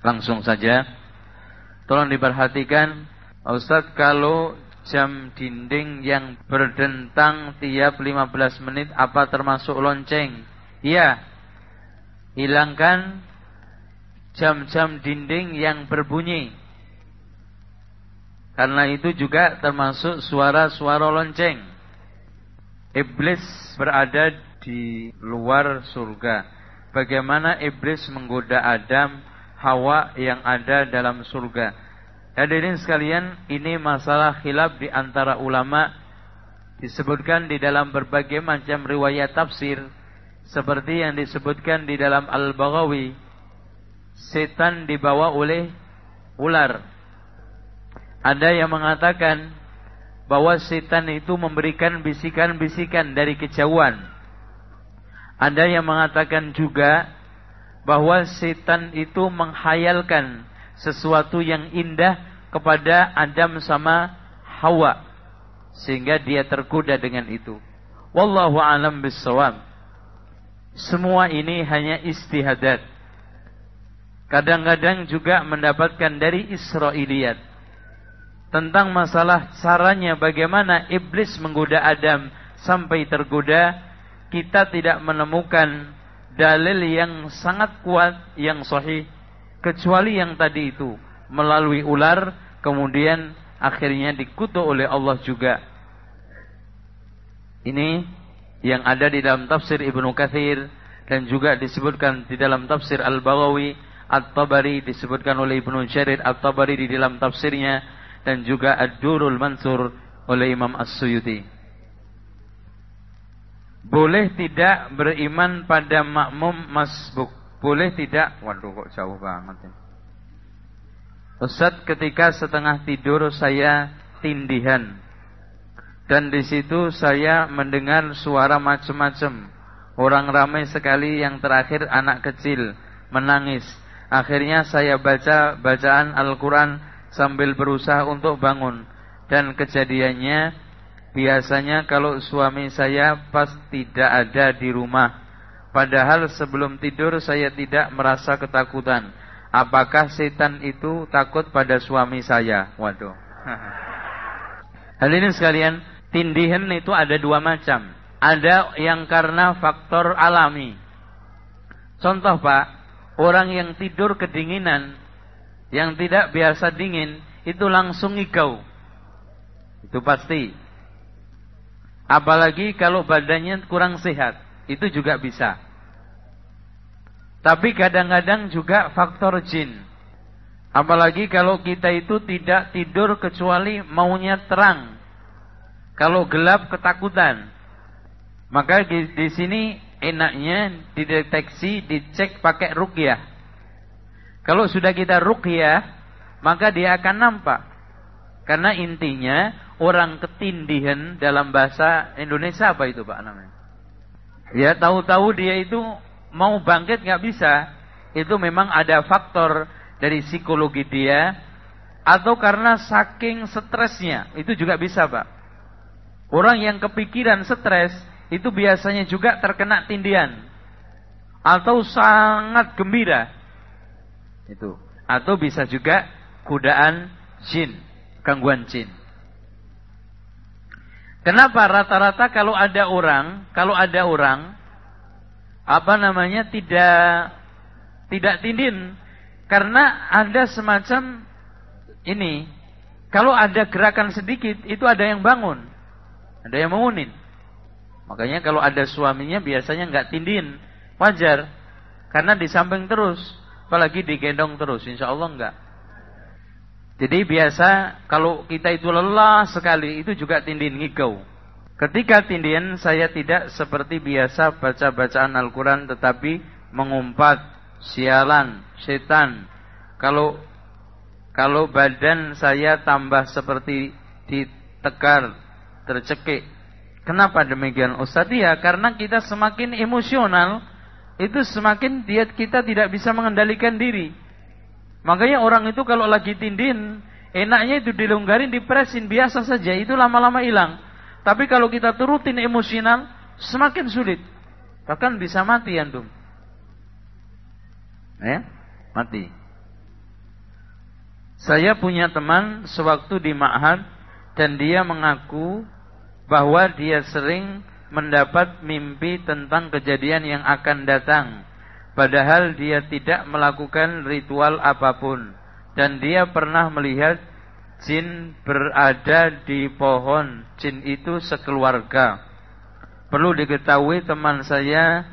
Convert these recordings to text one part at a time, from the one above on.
Langsung saja. Tolong diperhatikan. Ustaz kalau jam dinding yang berdentang tiap 15 menit apa termasuk lonceng? Iya. Hilangkan jam-jam dinding yang berbunyi. Karena itu juga termasuk suara-suara lonceng. Iblis berada di luar surga. Bagaimana iblis menggoda Adam, Hawa yang ada dalam surga. Hadirin sekalian, ini masalah khilaf di antara ulama disebutkan di dalam berbagai macam riwayat tafsir seperti yang disebutkan di dalam Al-Baghawi. Setan dibawa oleh ular. Ada yang mengatakan bahwa setan itu memberikan bisikan-bisikan dari kejauhan. Ada yang mengatakan juga bahwa setan itu menghayalkan sesuatu yang indah kepada Adam sama Hawa sehingga dia tergoda dengan itu. Wallahu alam bisawab. Semua ini hanya istihadat. Kadang-kadang juga mendapatkan dari Israiliyat tentang masalah caranya bagaimana iblis menggoda Adam sampai tergoda kita tidak menemukan dalil yang sangat kuat yang sahih kecuali yang tadi itu melalui ular kemudian akhirnya dikutuk oleh Allah juga. Ini yang ada di dalam tafsir Ibnu Katsir dan juga disebutkan di dalam tafsir Al-Baghawi, At-Tabari disebutkan oleh Ibnu Jarir At-Tabari di dalam tafsirnya dan juga Ad-Durul Mansur oleh Imam As-Suyuti. Boleh tidak beriman pada makmum masbuk? Boleh tidak? Waduh kok jauh banget ya. Ustaz ketika setengah tidur saya tindihan dan di situ saya mendengar suara macam-macam. Orang ramai sekali yang terakhir anak kecil menangis. Akhirnya saya baca bacaan Al-Quran sambil berusaha untuk bangun. Dan kejadiannya Biasanya kalau suami saya pas tidak ada di rumah. Padahal sebelum tidur saya tidak merasa ketakutan. Apakah setan itu takut pada suami saya? Waduh. Hal ini sekalian Tindihan itu ada dua macam. Ada yang karena faktor alami. Contoh pak Orang yang tidur kedinginan Yang tidak biasa dingin Itu langsung ngigau Itu pasti Apalagi kalau badannya kurang sehat, itu juga bisa. Tapi kadang-kadang juga faktor jin. Apalagi kalau kita itu tidak tidur kecuali maunya terang. Kalau gelap ketakutan. Maka di, sini enaknya dideteksi, dicek pakai rukyah. Kalau sudah kita rukyah, maka dia akan nampak. Karena intinya orang ketindihan dalam bahasa Indonesia apa itu Pak namanya? Ya tahu-tahu dia itu mau bangkit nggak bisa. Itu memang ada faktor dari psikologi dia atau karena saking stresnya itu juga bisa Pak. Orang yang kepikiran stres itu biasanya juga terkena tindihan atau sangat gembira itu atau bisa juga godaan jin gangguan jin Kenapa rata-rata kalau ada orang, kalau ada orang apa namanya tidak tidak tindin? Karena ada semacam ini kalau ada gerakan sedikit itu ada yang bangun ada yang mengunin. Makanya kalau ada suaminya biasanya nggak tindin wajar karena di samping terus apalagi digendong terus insya Allah nggak jadi biasa kalau kita itu lelah sekali itu juga tindin ngigau. Ketika tindin saya tidak seperti biasa baca bacaan Al-Quran tetapi mengumpat, sialan, setan. Kalau kalau badan saya tambah seperti ditekar, tercekik. Kenapa demikian Ustaz? Ya karena kita semakin emosional itu semakin dia kita tidak bisa mengendalikan diri. Makanya orang itu kalau lagi tindin, enaknya itu dilonggarin, dipresin, biasa saja. Itu lama-lama hilang. Tapi kalau kita turutin emosional, semakin sulit. Bahkan bisa mati antum. Ya, mati. Saya punya teman sewaktu di ma'had dan dia mengaku bahwa dia sering mendapat mimpi tentang kejadian yang akan datang. Padahal dia tidak melakukan ritual apa pun. Dan dia pernah melihat jin berada di pohon. Jin itu sekeluarga. Perlu diketahui teman saya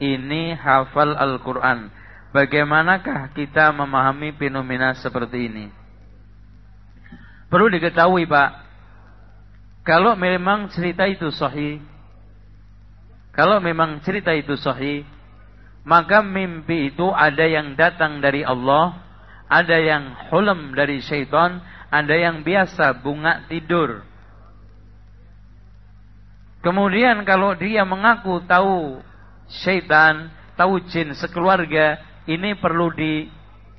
ini hafal Al-Quran. Bagaimanakah kita memahami fenomena seperti ini? Perlu diketahui Pak, kalau memang cerita itu sahih, kalau memang cerita itu sahih, maka mimpi itu ada yang datang dari Allah, ada yang hulam dari syaitan, ada yang biasa bunga tidur. Kemudian kalau dia mengaku tahu syaitan, tahu jin sekeluarga, ini perlu di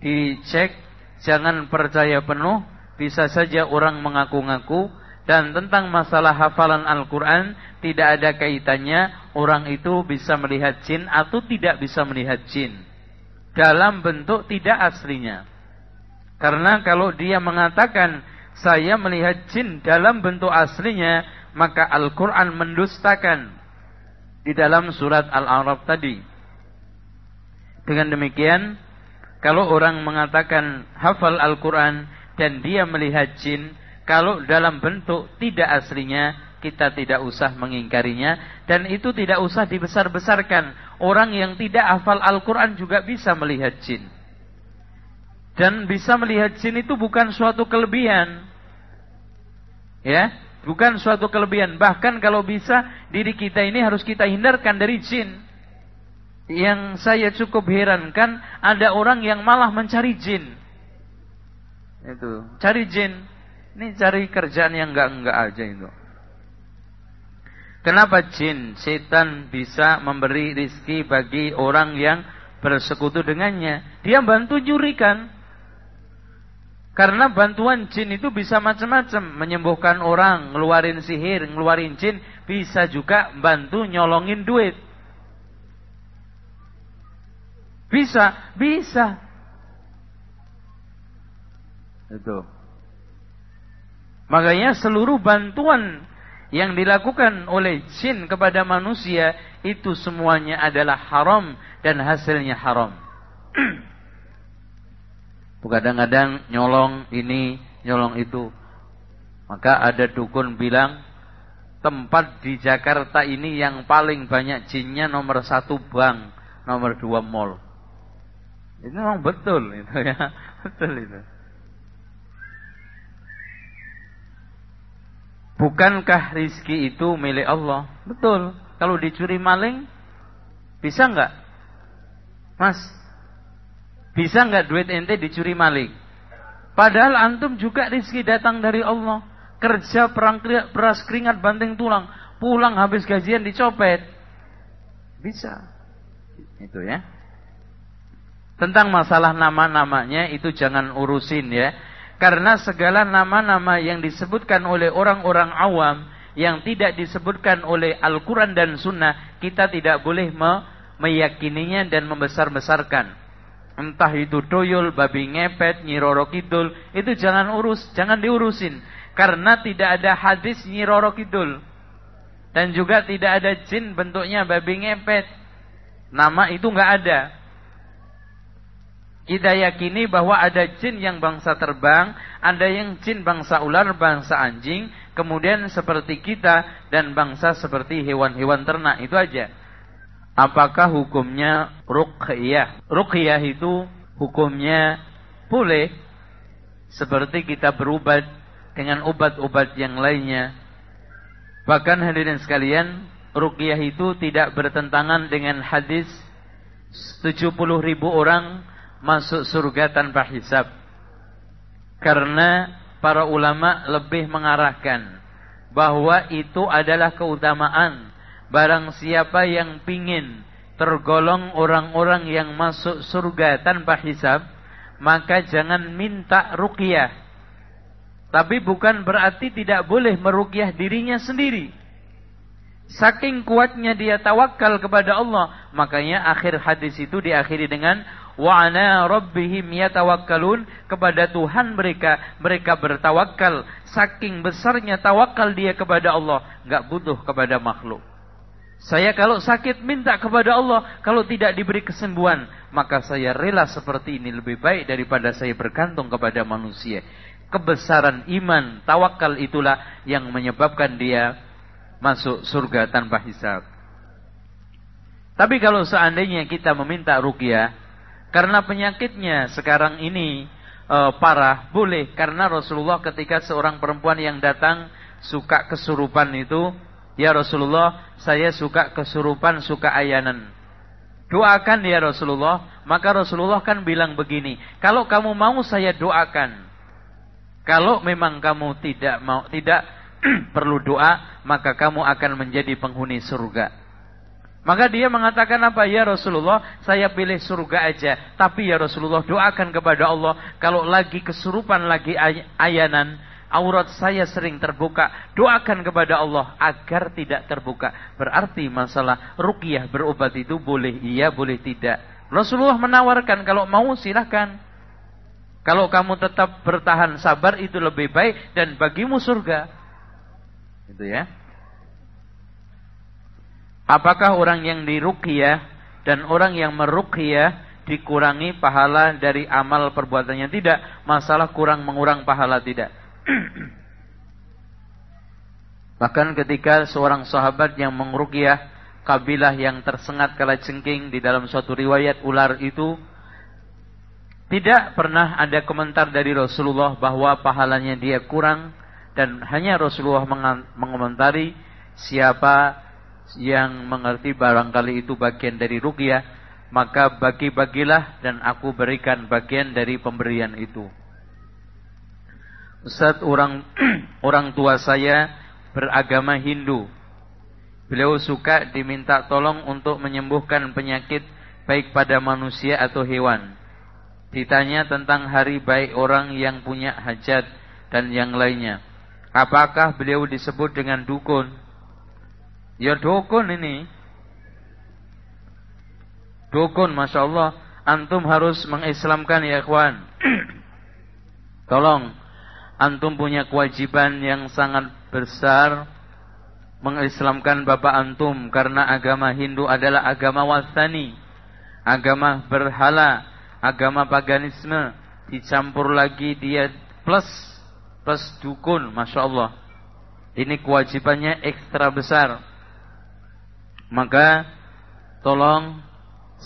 dicek, jangan percaya penuh. Bisa saja orang mengaku-ngaku dan tentang masalah hafalan Al-Quran tidak ada kaitannya orang itu bisa melihat jin atau tidak bisa melihat jin dalam bentuk tidak aslinya. Karena kalau dia mengatakan saya melihat jin dalam bentuk aslinya, maka Al-Quran mendustakan di dalam surat Al-A'raf tadi. Dengan demikian, kalau orang mengatakan hafal Al-Quran dan dia melihat jin, kalau dalam bentuk tidak aslinya, kita tidak usah mengingkarinya. Dan itu tidak usah dibesar-besarkan. Orang yang tidak hafal Al-Quran juga bisa melihat jin. Dan bisa melihat jin itu bukan suatu kelebihan. Ya, bukan suatu kelebihan. Bahkan kalau bisa, diri kita ini harus kita hindarkan dari jin. Yang saya cukup herankan ada orang yang malah mencari jin. Itu, cari jin. Ini cari kerjaan yang enggak-enggak aja itu. Kenapa jin, setan bisa memberi rizki bagi orang yang bersekutu dengannya? Dia bantu jurikan. Karena bantuan jin itu bisa macam-macam. Menyembuhkan orang, ngeluarin sihir, ngeluarin jin. Bisa juga bantu nyolongin duit. Bisa, bisa. Itu. Makanya seluruh bantuan yang dilakukan oleh jin kepada manusia itu semuanya adalah haram dan hasilnya haram. Kadang-kadang nyolong ini, nyolong itu. Maka ada dukun bilang tempat di Jakarta ini yang paling banyak jinnya nomor satu bank, nomor dua mall. Itu memang betul itu ya. Betul itu. Bukankah rizki itu milik Allah? Betul. Kalau dicuri maling, bisa nggak? Mas, bisa nggak duit ente dicuri maling? Padahal antum juga rizki datang dari Allah. Kerja perang peras keringat banting tulang, pulang habis gajian dicopet. Bisa. Itu ya. Tentang masalah nama-namanya itu jangan urusin ya. Karena segala nama-nama yang disebutkan oleh orang-orang awam yang tidak disebutkan oleh Al-Quran dan Sunnah, kita tidak boleh me meyakininya dan membesar-besarkan. Entah itu toyol, babi ngepet, nyiroro kidul, itu jangan urus, jangan diurusin. Karena tidak ada hadis nyiroro kidul. Dan juga tidak ada jin bentuknya babi ngepet. Nama itu nggak ada. Kita yakini bahwa ada jin yang bangsa terbang, ada yang jin bangsa ular, bangsa anjing, kemudian seperti kita dan bangsa seperti hewan-hewan ternak. Itu aja. Apakah hukumnya ruqyah? Ruqyah itu hukumnya boleh seperti kita berubat dengan obat-obat yang lainnya. Bahkan hadirin sekalian, ruqyah itu tidak bertentangan dengan hadis 70 ribu orang masuk surga tanpa hisab. Karena para ulama lebih mengarahkan bahwa itu adalah keutamaan barang siapa yang pingin tergolong orang-orang yang masuk surga tanpa hisab, maka jangan minta ruqyah. Tapi bukan berarti tidak boleh meruqyah dirinya sendiri. Saking kuatnya dia tawakal kepada Allah, makanya akhir hadis itu diakhiri dengan wa ana rabbihim yatawakkalun. Kepada Tuhan mereka mereka bertawakal. Saking besarnya tawakal dia kepada Allah. Enggak butuh kepada makhluk. Saya kalau sakit minta kepada Allah. Kalau tidak diberi kesembuhan maka saya rela seperti ini. Lebih baik daripada saya bergantung kepada manusia. Kebesaran iman tawakal itulah yang menyebabkan dia masuk surga tanpa hisab. Tapi kalau seandainya kita meminta rukyah karena penyakitnya sekarang ini e, parah, boleh karena Rasulullah ketika seorang perempuan yang datang suka kesurupan itu, ya Rasulullah, saya suka kesurupan, suka ayanan. Doakan ya Rasulullah, maka Rasulullah kan bilang begini, kalau kamu mau saya doakan. Kalau memang kamu tidak mau tidak perlu doa, maka kamu akan menjadi penghuni surga. Maka dia mengatakan apa? Ya Rasulullah, saya pilih surga aja. Tapi ya Rasulullah, doakan kepada Allah. Kalau lagi kesurupan, lagi ay ayanan, aurat saya sering terbuka. Doakan kepada Allah agar tidak terbuka. Berarti masalah ruqyah berobat itu boleh iya, boleh tidak. Rasulullah menawarkan kalau mau silahkan. Kalau kamu tetap bertahan sabar itu lebih baik dan bagimu surga. Itu ya. Apakah orang yang diruqyah dan orang yang meruqyah dikurangi pahala dari amal perbuatannya? Tidak, masalah kurang mengurang pahala tidak. Bahkan ketika seorang sahabat yang meruqyah kabilah yang tersengat kala cengking di dalam suatu riwayat ular itu tidak pernah ada komentar dari Rasulullah bahwa pahalanya dia kurang dan hanya Rasulullah mengomentari siapa yang mengerti barangkali itu bagian dari ruqyah, maka bagi-bagilah dan aku berikan bagian dari pemberian itu. Ustaz orang orang tua saya beragama Hindu. Beliau suka diminta tolong untuk menyembuhkan penyakit baik pada manusia atau hewan. Ditanya tentang hari baik orang yang punya hajat dan yang lainnya. Apakah beliau disebut dengan dukun? Ya dukun ini. Dukun, Masya Allah. Antum harus mengislamkan ya kawan. Tolong. Antum punya kewajiban yang sangat besar. Mengislamkan bapak antum. Karena agama Hindu adalah agama wasani. Agama berhala. Agama paganisme. Dicampur lagi dia plus. Plus dukun, Masya Allah. Ini kewajibannya ekstra besar. Maka tolong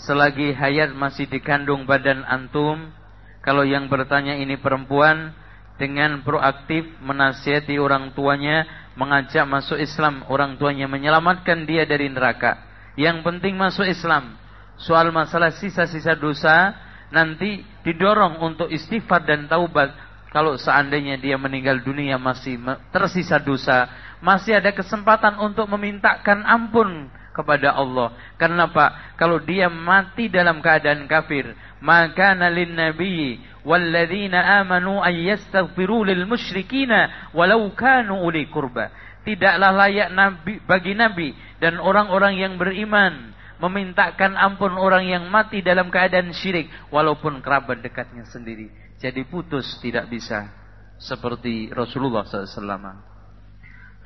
selagi hayat masih dikandung badan antum, kalau yang bertanya ini perempuan dengan proaktif menasihati orang tuanya, mengajak masuk Islam, orang tuanya menyelamatkan dia dari neraka. Yang penting masuk Islam. Soal masalah sisa-sisa dosa nanti didorong untuk istighfar dan taubat. Kalau seandainya dia meninggal dunia masih tersisa dosa, masih ada kesempatan untuk memintakan ampun kepada Allah. Kenapa? Kalau dia mati dalam keadaan kafir, maka nalin nabi walladzina amanu ay yastaghfiru lil musyrikina walau kanu uli kurba. Tidaklah layak nabi bagi nabi dan orang-orang yang beriman memintakan ampun orang yang mati dalam keadaan syirik walaupun kerabat dekatnya sendiri. Jadi putus tidak bisa seperti Rasulullah SAW.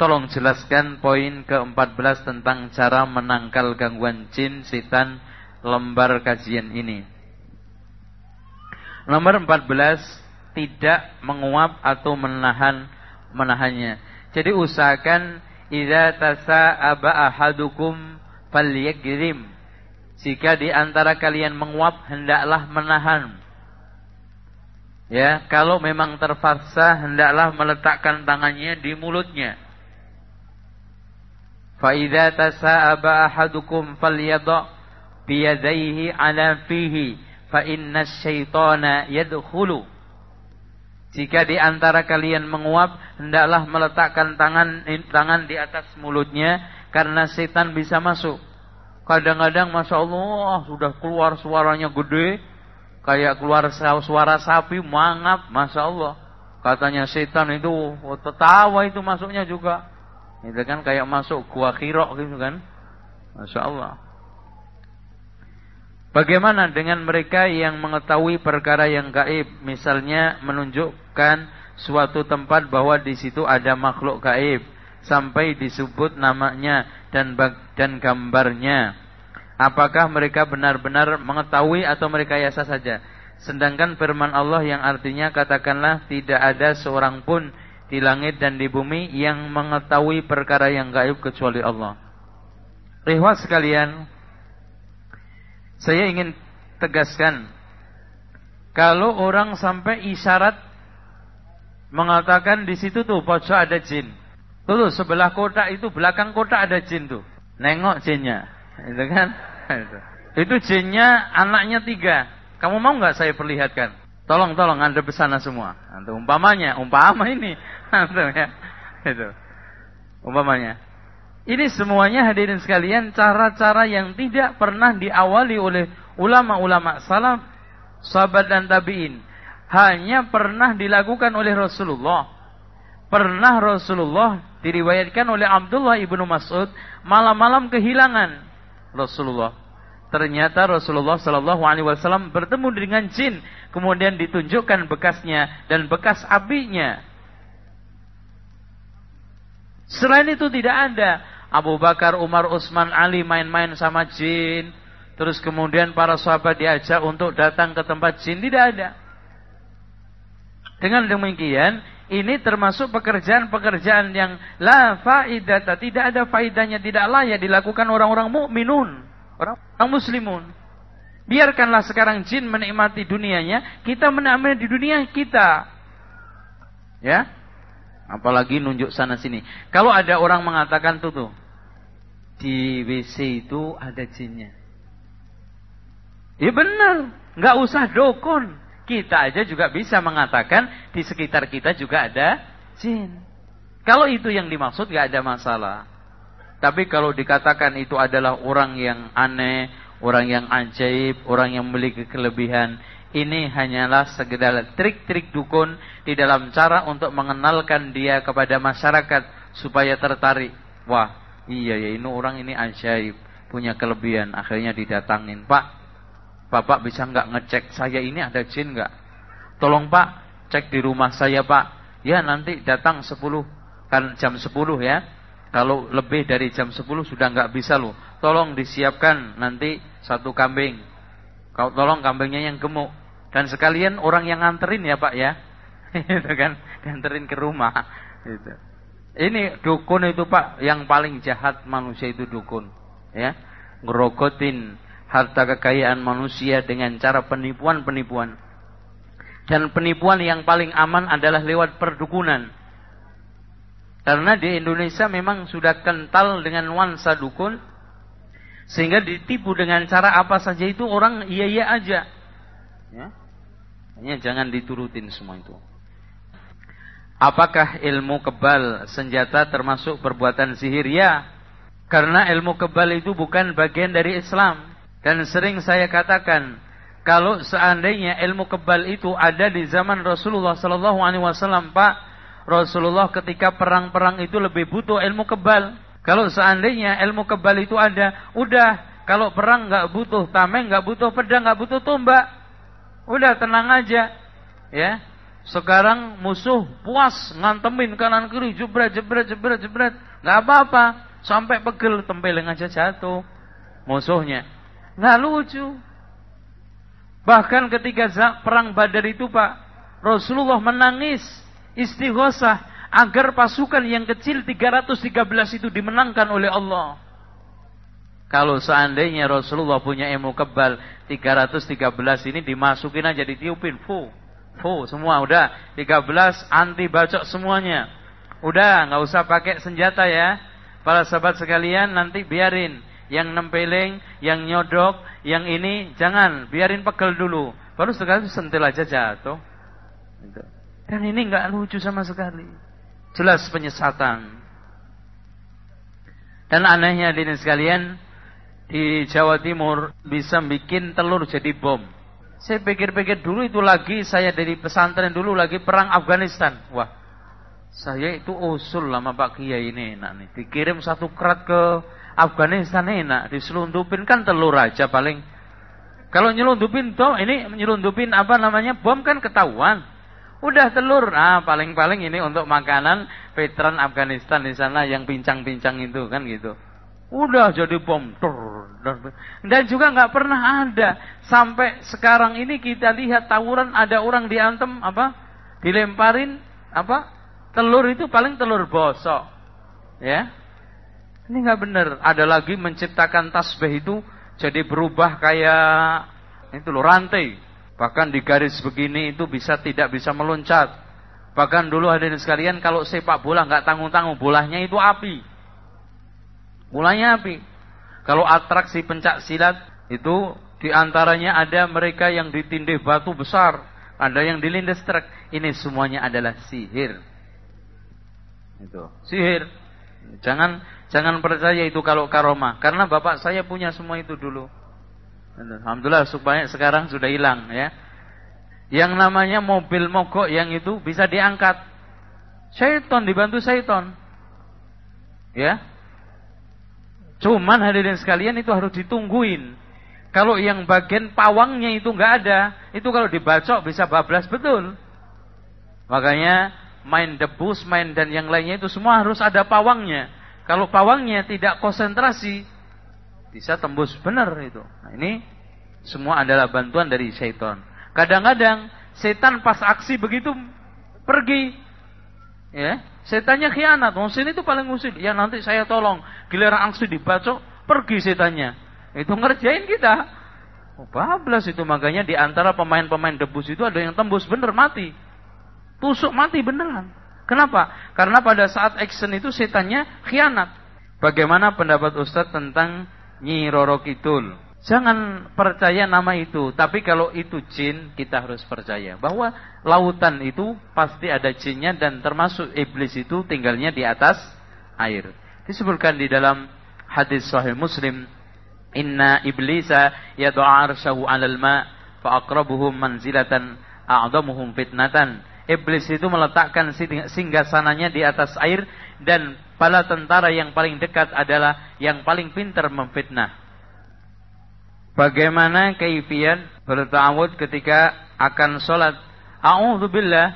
Tolong jelaskan poin ke-14 tentang cara menangkal gangguan jin, setan, lembar kajian ini. Nomor 14, tidak menguap atau menahan menahannya. Jadi usahakan idza tasa'aba ahadukum falyakrim. Jika di antara kalian menguap hendaklah menahan. Ya, kalau memang terpaksa hendaklah meletakkan tangannya di mulutnya. فإذا تساءب أحدكم فليضع بيديه على فيه فإن الشيطان يدخل Jika di antara kalian menguap, hendaklah meletakkan tangan tangan di atas mulutnya karena setan bisa masuk. Kadang-kadang Masya Allah sudah keluar suaranya gede, kayak keluar suara sapi mangap, Masya Allah. Katanya setan itu oh, tertawa itu masuknya juga. Itu kan kayak masuk gua kirok gitu kan. Masya Allah. Bagaimana dengan mereka yang mengetahui perkara yang gaib, misalnya menunjukkan suatu tempat bahwa di situ ada makhluk gaib sampai disebut namanya dan dan gambarnya. Apakah mereka benar-benar mengetahui atau mereka yasa saja? Sedangkan firman Allah yang artinya katakanlah tidak ada seorang pun di langit dan di bumi yang mengetahui perkara yang gaib kecuali Allah. Rihwat sekalian, saya ingin tegaskan kalau orang sampai isyarat mengatakan di situ tuh pojok ada jin. Tuh, sebelah kotak itu belakang kotak ada jin tuh. Nengok jinnya. Itu kan? Itu jinnya anaknya tiga. Kamu mau nggak saya perlihatkan? Tolong, tolong anda besana semua. Antum umpamanya, umpama ini. Antum ya. Itu. Umpamanya. Ini semuanya hadirin sekalian cara-cara yang tidak pernah diawali oleh ulama-ulama salaf, sahabat dan tabi'in. Hanya pernah dilakukan oleh Rasulullah. Pernah Rasulullah diriwayatkan oleh Abdullah ibnu Mas'ud malam-malam kehilangan Rasulullah. Ternyata Rasulullah Shallallahu Alaihi Wasallam bertemu dengan jin, kemudian ditunjukkan bekasnya dan bekas apinya. Selain itu tidak ada Abu Bakar, Umar, Utsman, Ali main-main sama jin. Terus kemudian para sahabat diajak untuk datang ke tempat jin. Tidak ada. Dengan demikian, ini termasuk pekerjaan-pekerjaan yang la faidata, tidak ada faidahnya, tidak layak dilakukan orang-orang mukminun, orang muslimun. Biarkanlah sekarang jin menikmati dunianya, kita menikmati di dunia kita. Ya, apalagi nunjuk sana sini. Kalau ada orang mengatakan tuh tuh, di WC itu ada jinnya. Ya benar, nggak usah dokon. Kita aja juga bisa mengatakan di sekitar kita juga ada jin. Kalau itu yang dimaksud nggak ada masalah. Tapi kalau dikatakan itu adalah orang yang aneh, orang yang ajaib, orang yang memiliki kelebihan, ini hanyalah segala trik-trik dukun di dalam cara untuk mengenalkan dia kepada masyarakat supaya tertarik. Wah, Iya ya ini orang ini ajaib, punya kelebihan. Akhirnya didatangin, Pak, Bapak bisa nggak ngecek saya ini ada jin nggak? Tolong Pak, cek di rumah saya Pak. Ya nanti datang 10 kan jam 10 ya. Kalau lebih dari jam 10 sudah nggak bisa loh. Tolong disiapkan nanti satu kambing. Kau tolong kambingnya yang gemuk. Dan sekalian orang yang nganterin ya Pak ya. itu kan, nganterin ke rumah. Itu. Ini dukun itu Pak, yang paling jahat manusia itu dukun. Ya, ngerogotin harta kekayaan manusia dengan cara penipuan-penipuan. Dan penipuan yang paling aman adalah lewat perdukunan. Karena di Indonesia memang sudah kental dengan nuansa dukun. Sehingga ditipu dengan cara apa saja itu orang iya-iya aja. Ya. Hanya jangan diturutin semua itu. Apakah ilmu kebal senjata termasuk perbuatan sihir? Ya. Karena ilmu kebal itu bukan bagian dari Islam. Dan sering saya katakan, kalau seandainya ilmu kebal itu ada di zaman Rasulullah sallallahu alaihi wasallam, Pak, Rasulullah ketika perang-perang itu lebih butuh ilmu kebal. Kalau seandainya ilmu kebal itu ada, udah kalau perang nggak butuh tameng, nggak butuh pedang, nggak butuh tombak. Udah tenang aja. Ya, sekarang musuh puas ngantemin kanan kiri jebret jebret jebret jebret, nggak apa-apa, sampai pegel tempeleng aja jatuh musuhnya. Nggak lucu. Bahkan ketika perang Badar itu Pak, Rasulullah menangis istighosah agar pasukan yang kecil 313 itu dimenangkan oleh Allah. Kalau seandainya Rasulullah punya ilmu kebal 313 ini dimasukin aja ditiupin, fuh Fu, semua udah 13 anti bacok semuanya. Udah, nggak usah pakai senjata ya. Para sahabat sekalian nanti biarin yang nempeleng, yang nyodok, yang ini jangan, biarin pegel dulu. Baru sekali sentil aja jatuh. Gitu. Dan ini nggak lucu sama sekali. Jelas penyesatan. Dan anehnya di sekalian di Jawa Timur bisa bikin telur jadi bom. Saya pikir-pikir dulu itu lagi saya dari pesantren dulu lagi perang Afghanistan. Wah, saya itu usul lama Pak Kiai ini enak nih. Dikirim satu kerat ke Afghanistan enak, diselundupin kan telur aja paling Kalau nyelundupin toh ini nyelundupin apa namanya bom kan ketahuan. Udah telur, ah paling-paling ini untuk makanan veteran Afghanistan di sana yang pincang-pincang itu kan gitu. Udah jadi bom. Dan juga nggak pernah ada sampai sekarang ini kita lihat tawuran ada orang diantem apa? Dilemparin apa? Telur itu paling telur bosok. Ya. Ini nggak benar. Ada lagi menciptakan tasbih itu jadi berubah kayak itu loh rantai. Bahkan di garis begini itu bisa tidak bisa meloncat. Bahkan dulu hadirin sekalian kalau sepak bola nggak tanggung-tanggung bolanya itu api. Bolanya api. Kalau atraksi pencak silat itu di antaranya ada mereka yang ditindih batu besar, ada yang dilindas truk. Ini semuanya adalah sihir. Itu sihir. Jangan Jangan percaya itu kalau karomah. Karena bapak saya punya semua itu dulu. Alhamdulillah supaya sekarang sudah hilang ya. Yang namanya mobil mogok yang itu bisa diangkat. Syaiton dibantu syaiton. Ya. Cuman hadirin sekalian itu harus ditungguin. Kalau yang bagian pawangnya itu nggak ada, itu kalau dibacok bisa bablas betul. Makanya main debus, main dan yang lainnya itu semua harus ada pawangnya. Kalau pawangnya tidak konsentrasi, bisa tembus benar itu. Nah, ini semua adalah bantuan dari syaitan. Kadang-kadang setan pas aksi begitu pergi. Ya, setannya khianat. Musin itu paling musin. Ya nanti saya tolong. Giliran aksi dibacok, pergi setannya. Itu ngerjain kita. Oh, bablas itu makanya di antara pemain-pemain debus itu ada yang tembus bener mati. Tusuk mati beneran. Kenapa? Karena pada saat action itu setannya khianat. Bagaimana pendapat Ustadz tentang Nyi Roro Kidul? Jangan percaya nama itu, tapi kalau itu jin, kita harus percaya bahwa lautan itu pasti ada jinnya dan termasuk iblis itu tinggalnya di atas air. Disebutkan di dalam hadis sahih Muslim, "Inna iblisa yad'a arsyahu 'alal ma' fa aqrabuhum manzilatan a'damuhum fitnatan." Iblis itu meletakkan singgasananya di atas air dan pala tentara yang paling dekat adalah yang paling pintar memfitnah. Bagaimana kaifian bertawud ketika akan sholat? A'udzubillah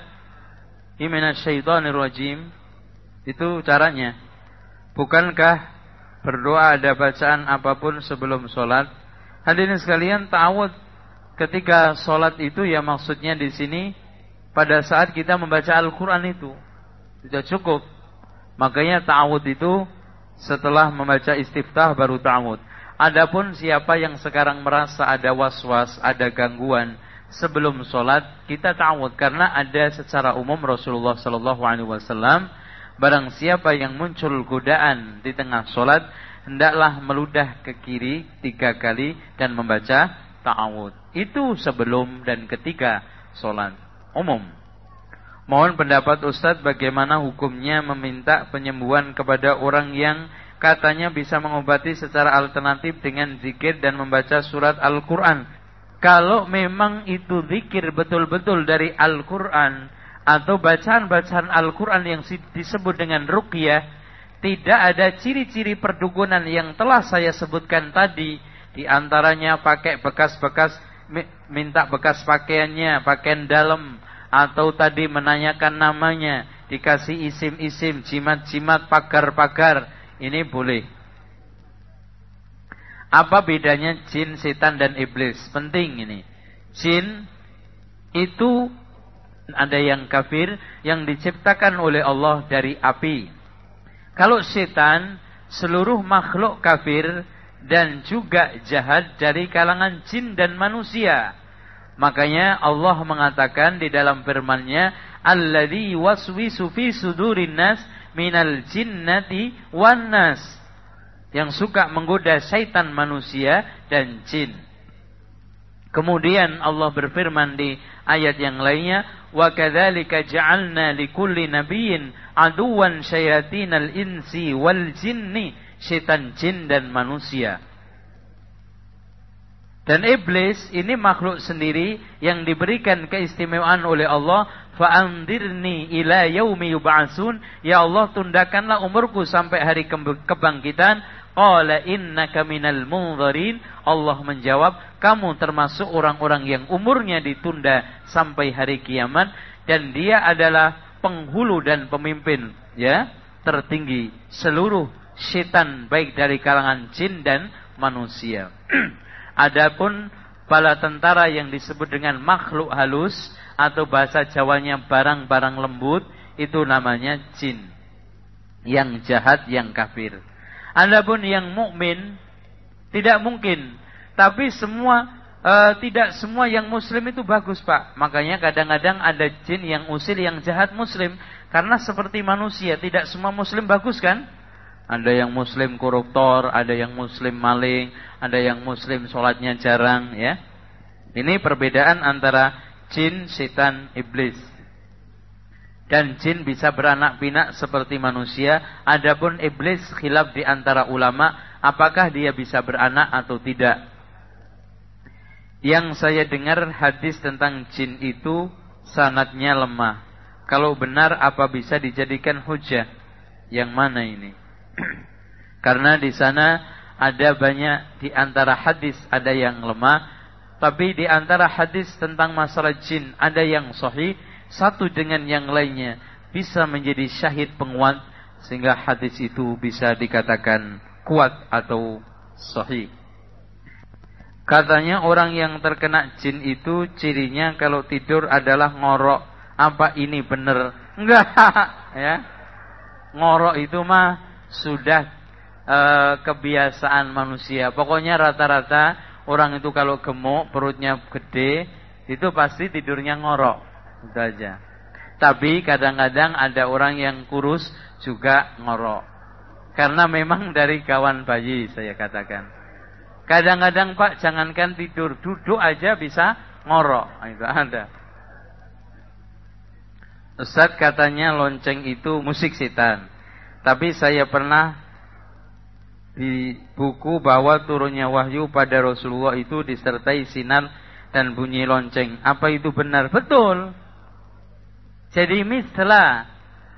minasyaitonir rajim. Itu caranya. Bukankah berdoa ada bacaan apa pun sebelum sholat? Hadirin sekalian, ta'awud ketika sholat itu ya maksudnya di sini pada saat kita membaca Al-Quran itu. Tidak cukup. Makanya ta'awud itu setelah membaca istiftah baru ta'awud. Adapun siapa yang sekarang merasa ada was-was, ada gangguan sebelum sholat, kita ta'awud. Karena ada secara umum Rasulullah Sallallahu Alaihi Wasallam, barang siapa yang muncul godaan di tengah sholat, hendaklah meludah ke kiri tiga kali dan membaca ta'awud. Itu sebelum dan ketika sholat umum. Mohon pendapat Ustadz bagaimana hukumnya meminta penyembuhan kepada orang yang katanya bisa mengobati secara alternatif dengan zikir dan membaca surat Al-Quran. Kalau memang itu zikir betul-betul dari Al-Quran atau bacaan-bacaan Al-Quran yang disebut dengan ruqyah, tidak ada ciri-ciri perdukunan yang telah saya sebutkan tadi, di antaranya pakai bekas-bekas minta bekas pakaiannya, pakaian dalam, atau tadi menanyakan namanya, dikasih isim-isim, jimat-jimat, pagar-pagar, ini boleh. Apa bedanya jin, setan dan iblis? Penting ini. Jin itu ada yang kafir yang diciptakan oleh Allah dari api. Kalau setan seluruh makhluk kafir dan juga jahat dari kalangan jin dan manusia. Makanya Allah mengatakan di dalam firman-Nya, "Alladzi waswisu fi sudurin nas minal jinnati wan nas." Yang suka menggoda syaitan manusia dan jin. Kemudian Allah berfirman di ayat yang lainnya, "Wa kadzalika ja'alna likulli nabiyyin aduwan syayatinal insi wal jinni." Syaitan jin dan manusia. Dan iblis ini makhluk sendiri yang diberikan keistimewaan oleh Allah. Fa'andirni ila yaumi yub'asun. Ya Allah tundakanlah umurku sampai hari kebangkitan. Qala innaka minal munzirin. Allah menjawab, kamu termasuk orang-orang yang umurnya ditunda sampai hari kiamat dan dia adalah penghulu dan pemimpin ya tertinggi seluruh setan baik dari kalangan jin dan manusia. Adapun bala tentara yang disebut dengan makhluk halus atau bahasa Jawanya barang-barang lembut itu namanya jin. Yang jahat, yang kafir. Adapun yang mukmin tidak mungkin. Tapi semua e, tidak semua yang muslim itu bagus, Pak. Makanya kadang-kadang ada jin yang usil yang jahat muslim karena seperti manusia, tidak semua muslim bagus kan? Ada yang muslim koruptor, ada yang muslim maling, ada yang muslim sholatnya jarang ya. Ini perbedaan antara jin, setan, iblis. Dan jin bisa beranak pinak seperti manusia. Adapun iblis khilaf di antara ulama apakah dia bisa beranak atau tidak. Yang saya dengar hadis tentang jin itu sanatnya lemah. Kalau benar apa bisa dijadikan hujah? Yang mana ini? Karena di sana ada banyak di antara hadis ada yang lemah, tapi di antara hadis tentang masalah jin ada yang sahih satu dengan yang lainnya bisa menjadi syahid penguat sehingga hadis itu bisa dikatakan kuat atau sahih. Katanya orang yang terkena jin itu cirinya kalau tidur adalah ngorok. Apa ini benar? Enggak, ya. Ngorok itu mah sudah e, kebiasaan manusia. Pokoknya rata-rata orang itu kalau gemuk, perutnya gede, itu pasti tidurnya ngorok. Itu aja. Tapi kadang-kadang ada orang yang kurus juga ngorok. Karena memang dari kawan bayi saya katakan. Kadang-kadang Pak jangankan tidur, duduk aja bisa ngorok. Nah, itu ada. Ustaz katanya lonceng itu musik setan. Tapi saya pernah di buku bahwa turunnya wahyu pada Rasulullah itu disertai sinar dan bunyi lonceng. Apa itu benar? Betul. Jadi misalnya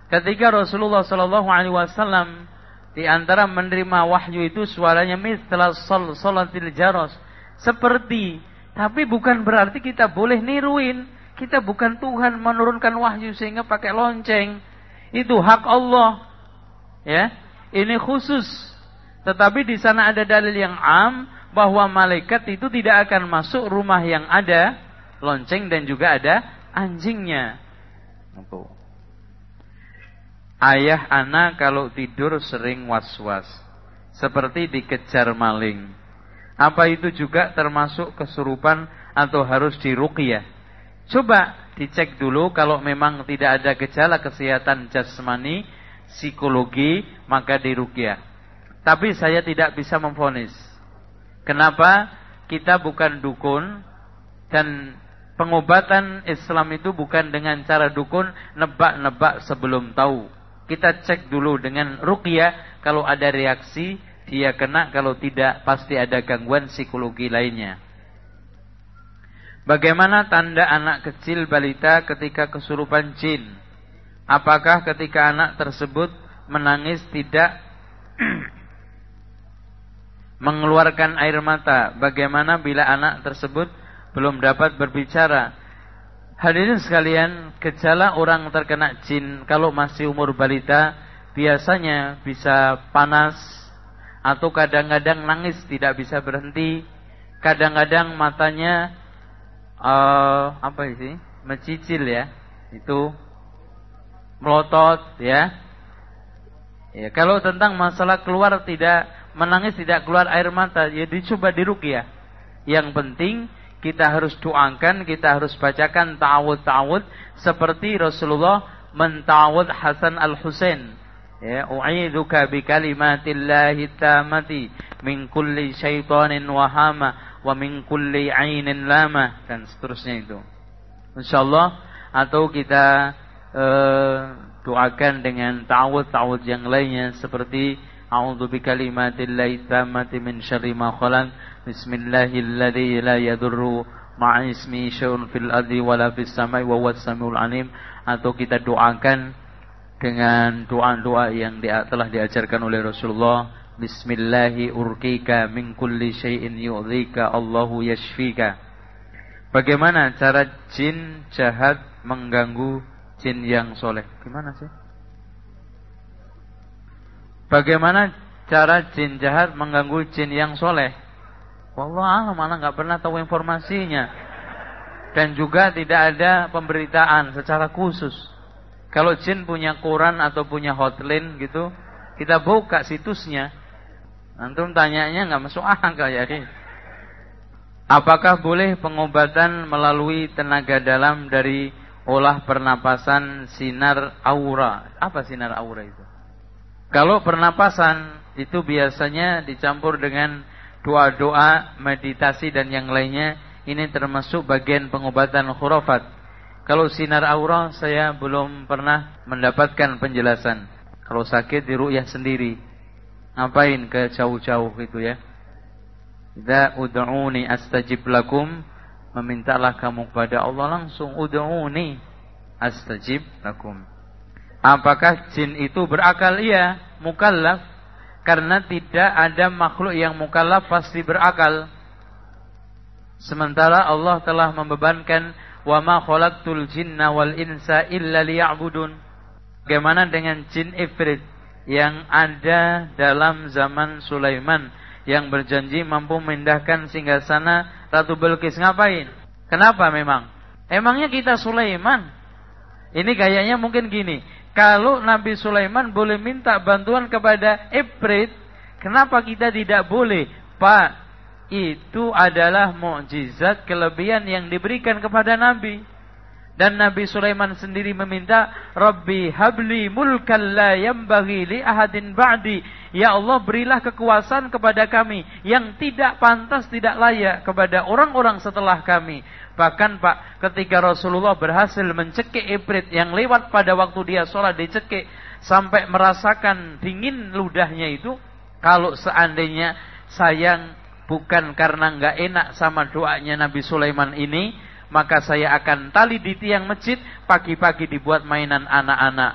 ketika Rasulullah Shallallahu Alaihi Wasallam di antara menerima wahyu itu suaranya misalnya sol solatil jaros seperti tapi bukan berarti kita boleh niruin kita bukan Tuhan menurunkan wahyu sehingga pakai lonceng itu hak Allah ya ini khusus tetapi di sana ada dalil yang am bahwa malaikat itu tidak akan masuk rumah yang ada lonceng dan juga ada anjingnya Ayah anak kalau tidur sering was-was. Seperti dikejar maling. Apa itu juga termasuk kesurupan atau harus diruqyah? Coba dicek dulu kalau memang tidak ada gejala kesehatan jasmani, psikologi, maka diruqyah. Tapi saya tidak bisa memfonis. Kenapa? Kita bukan dukun dan Pengobatan Islam itu bukan dengan cara dukun nebak-nebak sebelum tahu. Kita cek dulu dengan ruqyah kalau ada reaksi dia kena kalau tidak pasti ada gangguan psikologi lainnya. Bagaimana tanda anak kecil balita ketika kesurupan jin? Apakah ketika anak tersebut menangis tidak mengeluarkan air mata? Bagaimana bila anak tersebut belum dapat berbicara. Hadirin sekalian, gejala orang terkena jin kalau masih umur balita biasanya bisa panas atau kadang-kadang nangis tidak bisa berhenti. Kadang-kadang matanya uh, apa sih? Mencicil ya. Itu melotot ya. Ya, kalau tentang masalah keluar tidak menangis tidak keluar air mata, ya dicoba diruqyah. Yang penting kita harus doakan, kita harus bacakan ta'awud-ta'awud seperti Rasulullah menta'awud Hasan al-Husain. Ya, u'idzuka bi kalimatillahi tamati min kulli syaitanin wahama wa min kulli ainin lama dan seterusnya itu. Insyaallah atau kita uh, doakan dengan ta'awud-ta'awud yang lainnya seperti a'udzu bi kalimatillahi min syarri ma khalaq Bismillahilladzi la yadurru ma'a ismi syai'un fil ardi wala fis samai wa huwas samiul alim atau kita doakan dengan doa-doa yang dia, telah diajarkan oleh Rasulullah Bismillahi urkika min kulli syai'in yu'dhika Allahu yashfika. Bagaimana cara jin jahat mengganggu jin yang soleh? Gimana sih? Bagaimana cara jin jahat mengganggu jin yang soleh? Wallah mana nggak pernah tahu informasinya. Dan juga tidak ada pemberitaan secara khusus. Kalau jin punya koran atau punya hotline gitu, kita buka situsnya, Antum tanyanya nggak masuk akal ya. Apakah boleh pengobatan melalui tenaga dalam dari olah pernapasan sinar aura? Apa sinar aura itu? Kalau pernapasan itu biasanya dicampur dengan doa-doa, meditasi dan yang lainnya. Ini termasuk bagian pengobatan khurafat. Kalau sinar aura saya belum pernah mendapatkan penjelasan. Kalau sakit di ru'yah sendiri. Ngapain ke jauh-jauh itu ya? Idza ud'uni astajib lakum, memintalah kamu kepada Allah langsung ud'uni astajib lakum. Apakah jin itu berakal? Iya, mukallaf. Karena tidak ada makhluk yang mukallaf pasti berakal. Sementara Allah telah membebankan wa ma khalaqtul jinna wal insa illa liya'budun. Bagaimana dengan jin ifrit? yang ada dalam zaman Sulaiman yang berjanji mampu memindahkan singgasana Ratu Belkis ngapain? Kenapa memang? Emangnya kita Sulaiman? Ini kayaknya mungkin gini, kalau Nabi Sulaiman boleh minta bantuan kepada Ibrit, kenapa kita tidak boleh? Pak, itu adalah mukjizat kelebihan yang diberikan kepada Nabi. Dan Nabi Sulaiman sendiri meminta, Rabbi habli mulkan la yambagi li ahadin ba'di. Ya Allah berilah kekuasaan kepada kami yang tidak pantas, tidak layak kepada orang-orang setelah kami. Bahkan Pak, ketika Rasulullah berhasil mencekik ibrit yang lewat pada waktu dia sholat dicekik. Sampai merasakan dingin ludahnya itu. Kalau seandainya sayang bukan karena nggak enak sama doanya Nabi Sulaiman ini maka saya akan tali di tiang masjid pagi-pagi dibuat mainan anak-anak.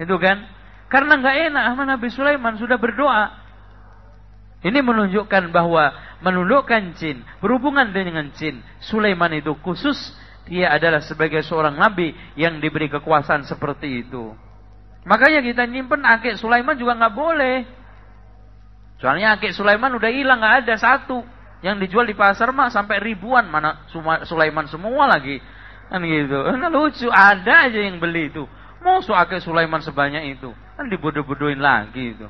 Itu kan? Karena nggak enak sama Nabi Sulaiman sudah berdoa. Ini menunjukkan bahwa menundukkan jin, berhubungan dengan jin. Sulaiman itu khusus dia adalah sebagai seorang nabi yang diberi kekuasaan seperti itu. Makanya kita nyimpen akik Sulaiman juga nggak boleh. Soalnya akik Sulaiman udah hilang nggak ada satu. Yang dijual di pasar mah sampai ribuan mana Sulaiman semua lagi. Kan gitu. Nah, lucu ada aja yang beli itu. Mau akeh Sulaiman sebanyak itu. Kan dibodoh-bodohin lagi itu.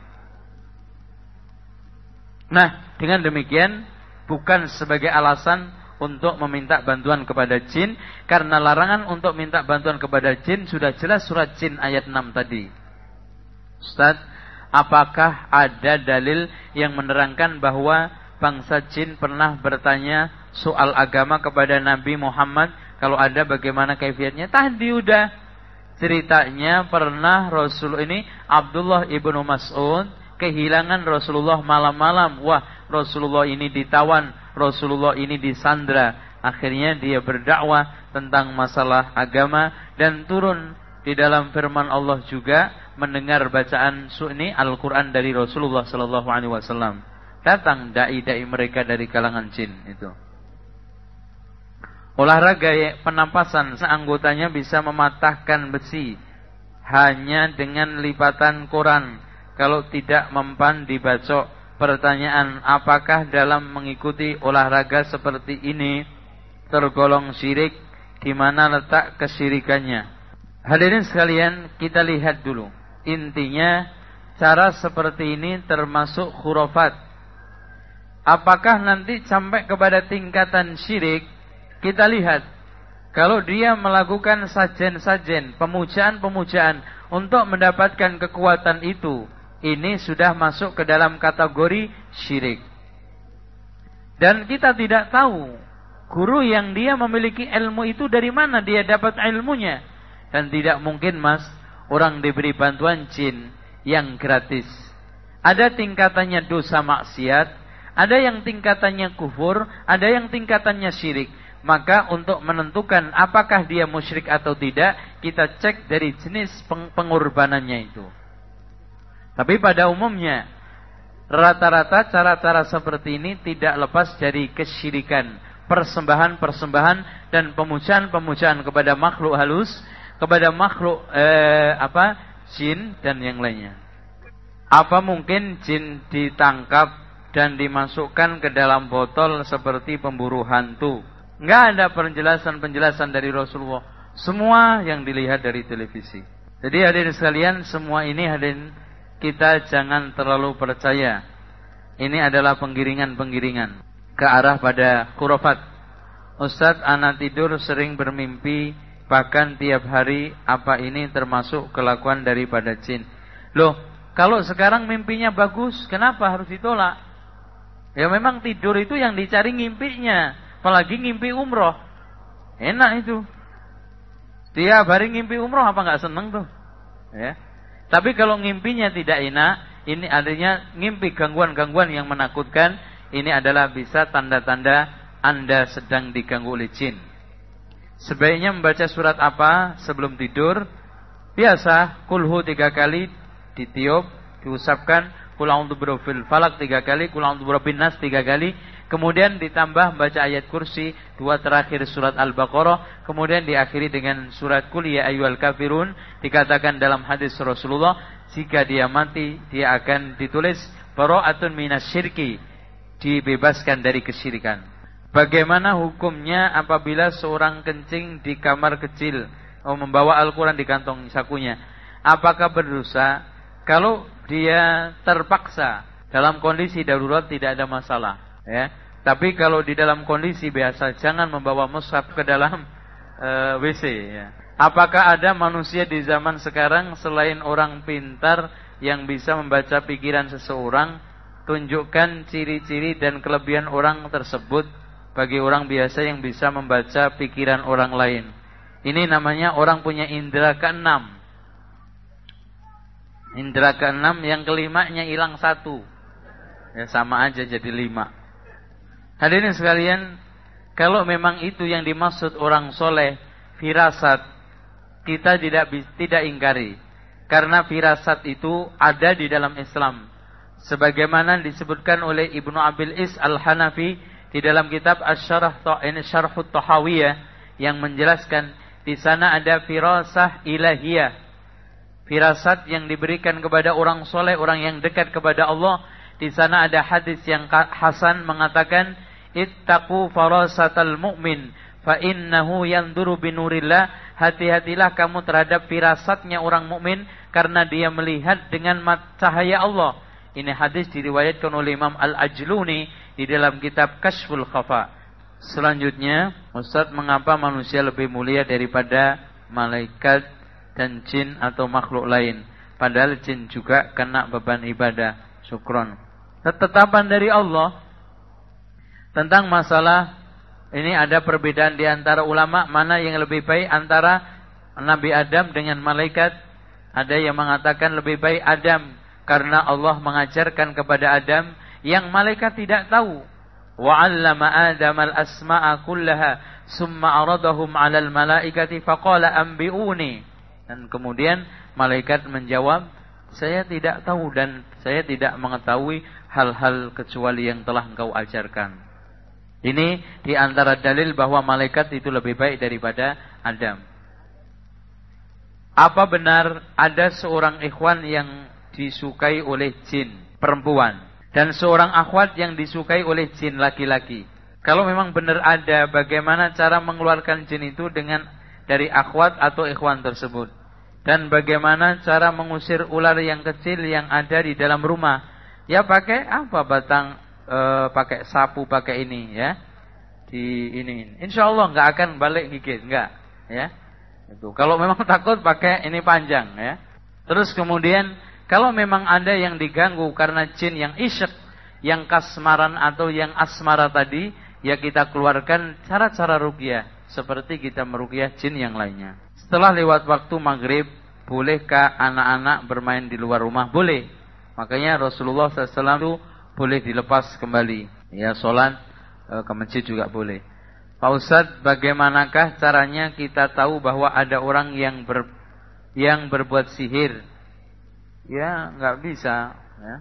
Nah, dengan demikian bukan sebagai alasan untuk meminta bantuan kepada jin karena larangan untuk minta bantuan kepada jin sudah jelas surat jin ayat 6 tadi. Ustaz, apakah ada dalil yang menerangkan bahwa bangsa jin pernah bertanya soal agama kepada Nabi Muhammad. Kalau ada bagaimana kaifiatnya? Tadi udah ceritanya pernah Rasul ini Abdullah ibnu Mas'ud kehilangan Rasulullah malam-malam. Wah Rasulullah ini ditawan Rasulullah ini disandra. Akhirnya dia berdakwah tentang masalah agama dan turun di dalam firman Allah juga mendengar bacaan sunni Al-Qur'an dari Rasulullah sallallahu alaihi wasallam datang dai-dai mereka dari kalangan jin itu. Olahraga penampasan seanggotanya bisa mematahkan besi hanya dengan lipatan koran. Kalau tidak mempan dibacok. Pertanyaan, apakah dalam mengikuti olahraga seperti ini tergolong syirik? Di mana letak kesyirikannya? Hadirin sekalian, kita lihat dulu. Intinya, cara seperti ini termasuk khurafat Apakah nanti sampai kepada tingkatan syirik? Kita lihat. Kalau dia melakukan sajen-sajen, pemujaan-pemujaan untuk mendapatkan kekuatan itu, ini sudah masuk ke dalam kategori syirik. Dan kita tidak tahu guru yang dia memiliki ilmu itu dari mana dia dapat ilmunya. Dan tidak mungkin mas, orang diberi bantuan jin yang gratis. Ada tingkatannya dosa maksiat, ada yang tingkatannya kufur, ada yang tingkatannya syirik. Maka untuk menentukan apakah dia musyrik atau tidak, kita cek dari jenis pengorbanannya itu. Tapi pada umumnya, Rata-rata cara-cara seperti ini tidak lepas dari kesyirikan, persembahan-persembahan dan pemujaan-pemujaan kepada makhluk halus, kepada makhluk eh, apa? jin dan yang lainnya. Apa mungkin jin ditangkap dan dimasukkan ke dalam botol seperti pemburu hantu? Enggak ada penjelasan-penjelasan dari Rasulullah. Semua yang dilihat dari televisi. Jadi hadirin sekalian, semua ini hadirin kita jangan terlalu percaya. Ini adalah penggiringan-penggiringan ke arah pada khurafat. Ustadz anak tidur sering bermimpi bahkan tiap hari apa ini termasuk kelakuan daripada jin. Loh, kalau sekarang mimpinya bagus, kenapa harus ditolak? Ya memang tidur itu yang dicari ngimpinya, apalagi ngimpi umroh. Enak itu. Tiap hari ngimpi umroh apa nggak seneng tuh? Ya. Tapi kalau ngimpinya tidak enak, ini adanya ngimpi gangguan-gangguan yang menakutkan. Ini adalah bisa tanda-tanda Anda sedang diganggu oleh jin. Sebaiknya membaca surat apa sebelum tidur? Biasa, kulhu tiga kali ditiup, diusapkan, kulang untuk berfil falak tiga kali, kulang untuk nas tiga kali, Kemudian ditambah membaca ayat kursi dua terakhir surat Al-Baqarah, kemudian diakhiri dengan surat Qul ya ayyuhal kafirun, dikatakan dalam hadis Rasulullah, jika dia mati dia akan ditulis bara'atun minasyirki, dibebaskan dari kesyirikan. Bagaimana hukumnya apabila seorang kencing di kamar kecil, oh, membawa Al-Qur'an di kantong sakunya? Apakah berdosa? Kalau dia terpaksa dalam kondisi darurat tidak ada masalah ya. Tapi kalau di dalam kondisi biasa jangan membawa mushaf ke dalam e, eh, WC ya. Apakah ada manusia di zaman sekarang selain orang pintar yang bisa membaca pikiran seseorang? Tunjukkan ciri-ciri dan kelebihan orang tersebut bagi orang biasa yang bisa membaca pikiran orang lain. Ini namanya orang punya indera keenam. Indera keenam yang kelimanya hilang satu. Ya sama aja jadi lima. Hadirin sekalian, kalau memang itu yang dimaksud orang soleh, firasat, kita tidak tidak ingkari. Karena firasat itu ada di dalam Islam. Sebagaimana disebutkan oleh Ibnu Abil Is Al-Hanafi di dalam kitab Asy-Syarah Syarhut Tahawiyah yang menjelaskan di sana ada firasah ilahiyah. Firasat yang diberikan kepada orang soleh, orang yang dekat kepada Allah. Di sana ada hadis yang Hasan mengatakan ittaqu farasatal mu'min fa innahu yanduru binurillah. Hati-hatilah kamu terhadap firasatnya orang mukmin karena dia melihat dengan cahaya Allah. Ini hadis diriwayatkan oleh Imam Al-Ajluni di dalam kitab Kashful Khafa. Selanjutnya Ustaz mengapa manusia lebih mulia daripada malaikat dan jin atau makhluk lain padahal jin juga kena beban ibadah syukron ketetapan dari Allah tentang masalah ini ada perbedaan di antara ulama mana yang lebih baik antara Nabi Adam dengan malaikat. Ada yang mengatakan lebih baik Adam karena Allah mengajarkan kepada Adam yang malaikat tidak tahu. Wa 'allama Adam al-asma'a kullaha summa aradahum 'ala al-malaikati faqala anbi'uni. Dan kemudian malaikat menjawab, saya tidak tahu dan saya tidak mengetahui hal-hal kecuali yang telah engkau ajarkan. Ini di antara dalil bahwa malaikat itu lebih baik daripada Adam. Apa benar ada seorang ikhwan yang disukai oleh jin perempuan dan seorang akhwat yang disukai oleh jin laki-laki? Kalau memang benar ada, bagaimana cara mengeluarkan jin itu dengan dari akhwat atau ikhwan tersebut? Dan bagaimana cara mengusir ular yang kecil yang ada di dalam rumah? Ya pakai apa? Batang e, pakai sapu pakai ini ya. Di ini. Insya Allah nggak akan balik gigit nggak ya. Itu. Kalau memang takut pakai ini panjang ya. Terus kemudian kalau memang ada yang diganggu karena jin yang isyek yang kasmaran atau yang asmara tadi ya kita keluarkan cara-cara rukyah seperti kita merukyah jin yang lainnya setelah lewat waktu maghrib bolehkah anak-anak bermain di luar rumah boleh makanya Rasulullah SAW itu boleh dilepas kembali. Ya sholat e, ke masjid juga boleh. Pak Ustadz, bagaimanakah caranya kita tahu bahwa ada orang yang ber, yang berbuat sihir? Ya nggak bisa. Ya.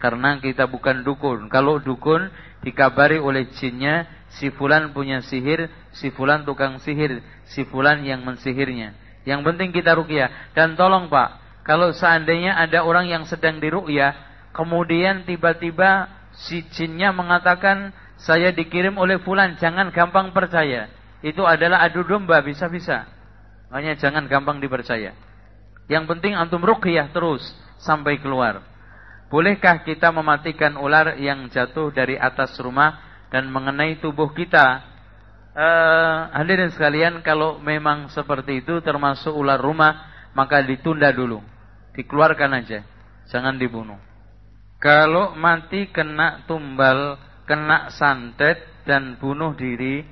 Karena kita bukan dukun. Kalau dukun dikabari oleh jinnya, si fulan punya sihir, si fulan tukang sihir, si fulan yang mensihirnya. Yang penting kita rukyah. Dan tolong Pak, kalau seandainya ada orang yang sedang dirukyah, kemudian tiba-tiba si jinnya mengatakan, saya dikirim oleh fulan, jangan gampang percaya. Itu adalah adu domba, bisa-bisa. Makanya jangan gampang dipercaya. Yang penting antum rukyah terus sampai keluar. Bolehkah kita mematikan ular yang jatuh dari atas rumah dan mengenai tubuh kita? Uh, hadirin sekalian, kalau memang seperti itu termasuk ular rumah, maka ditunda dulu. Dikeluarkan aja. Jangan dibunuh. Kalau mati kena tumbal, kena santet dan bunuh diri,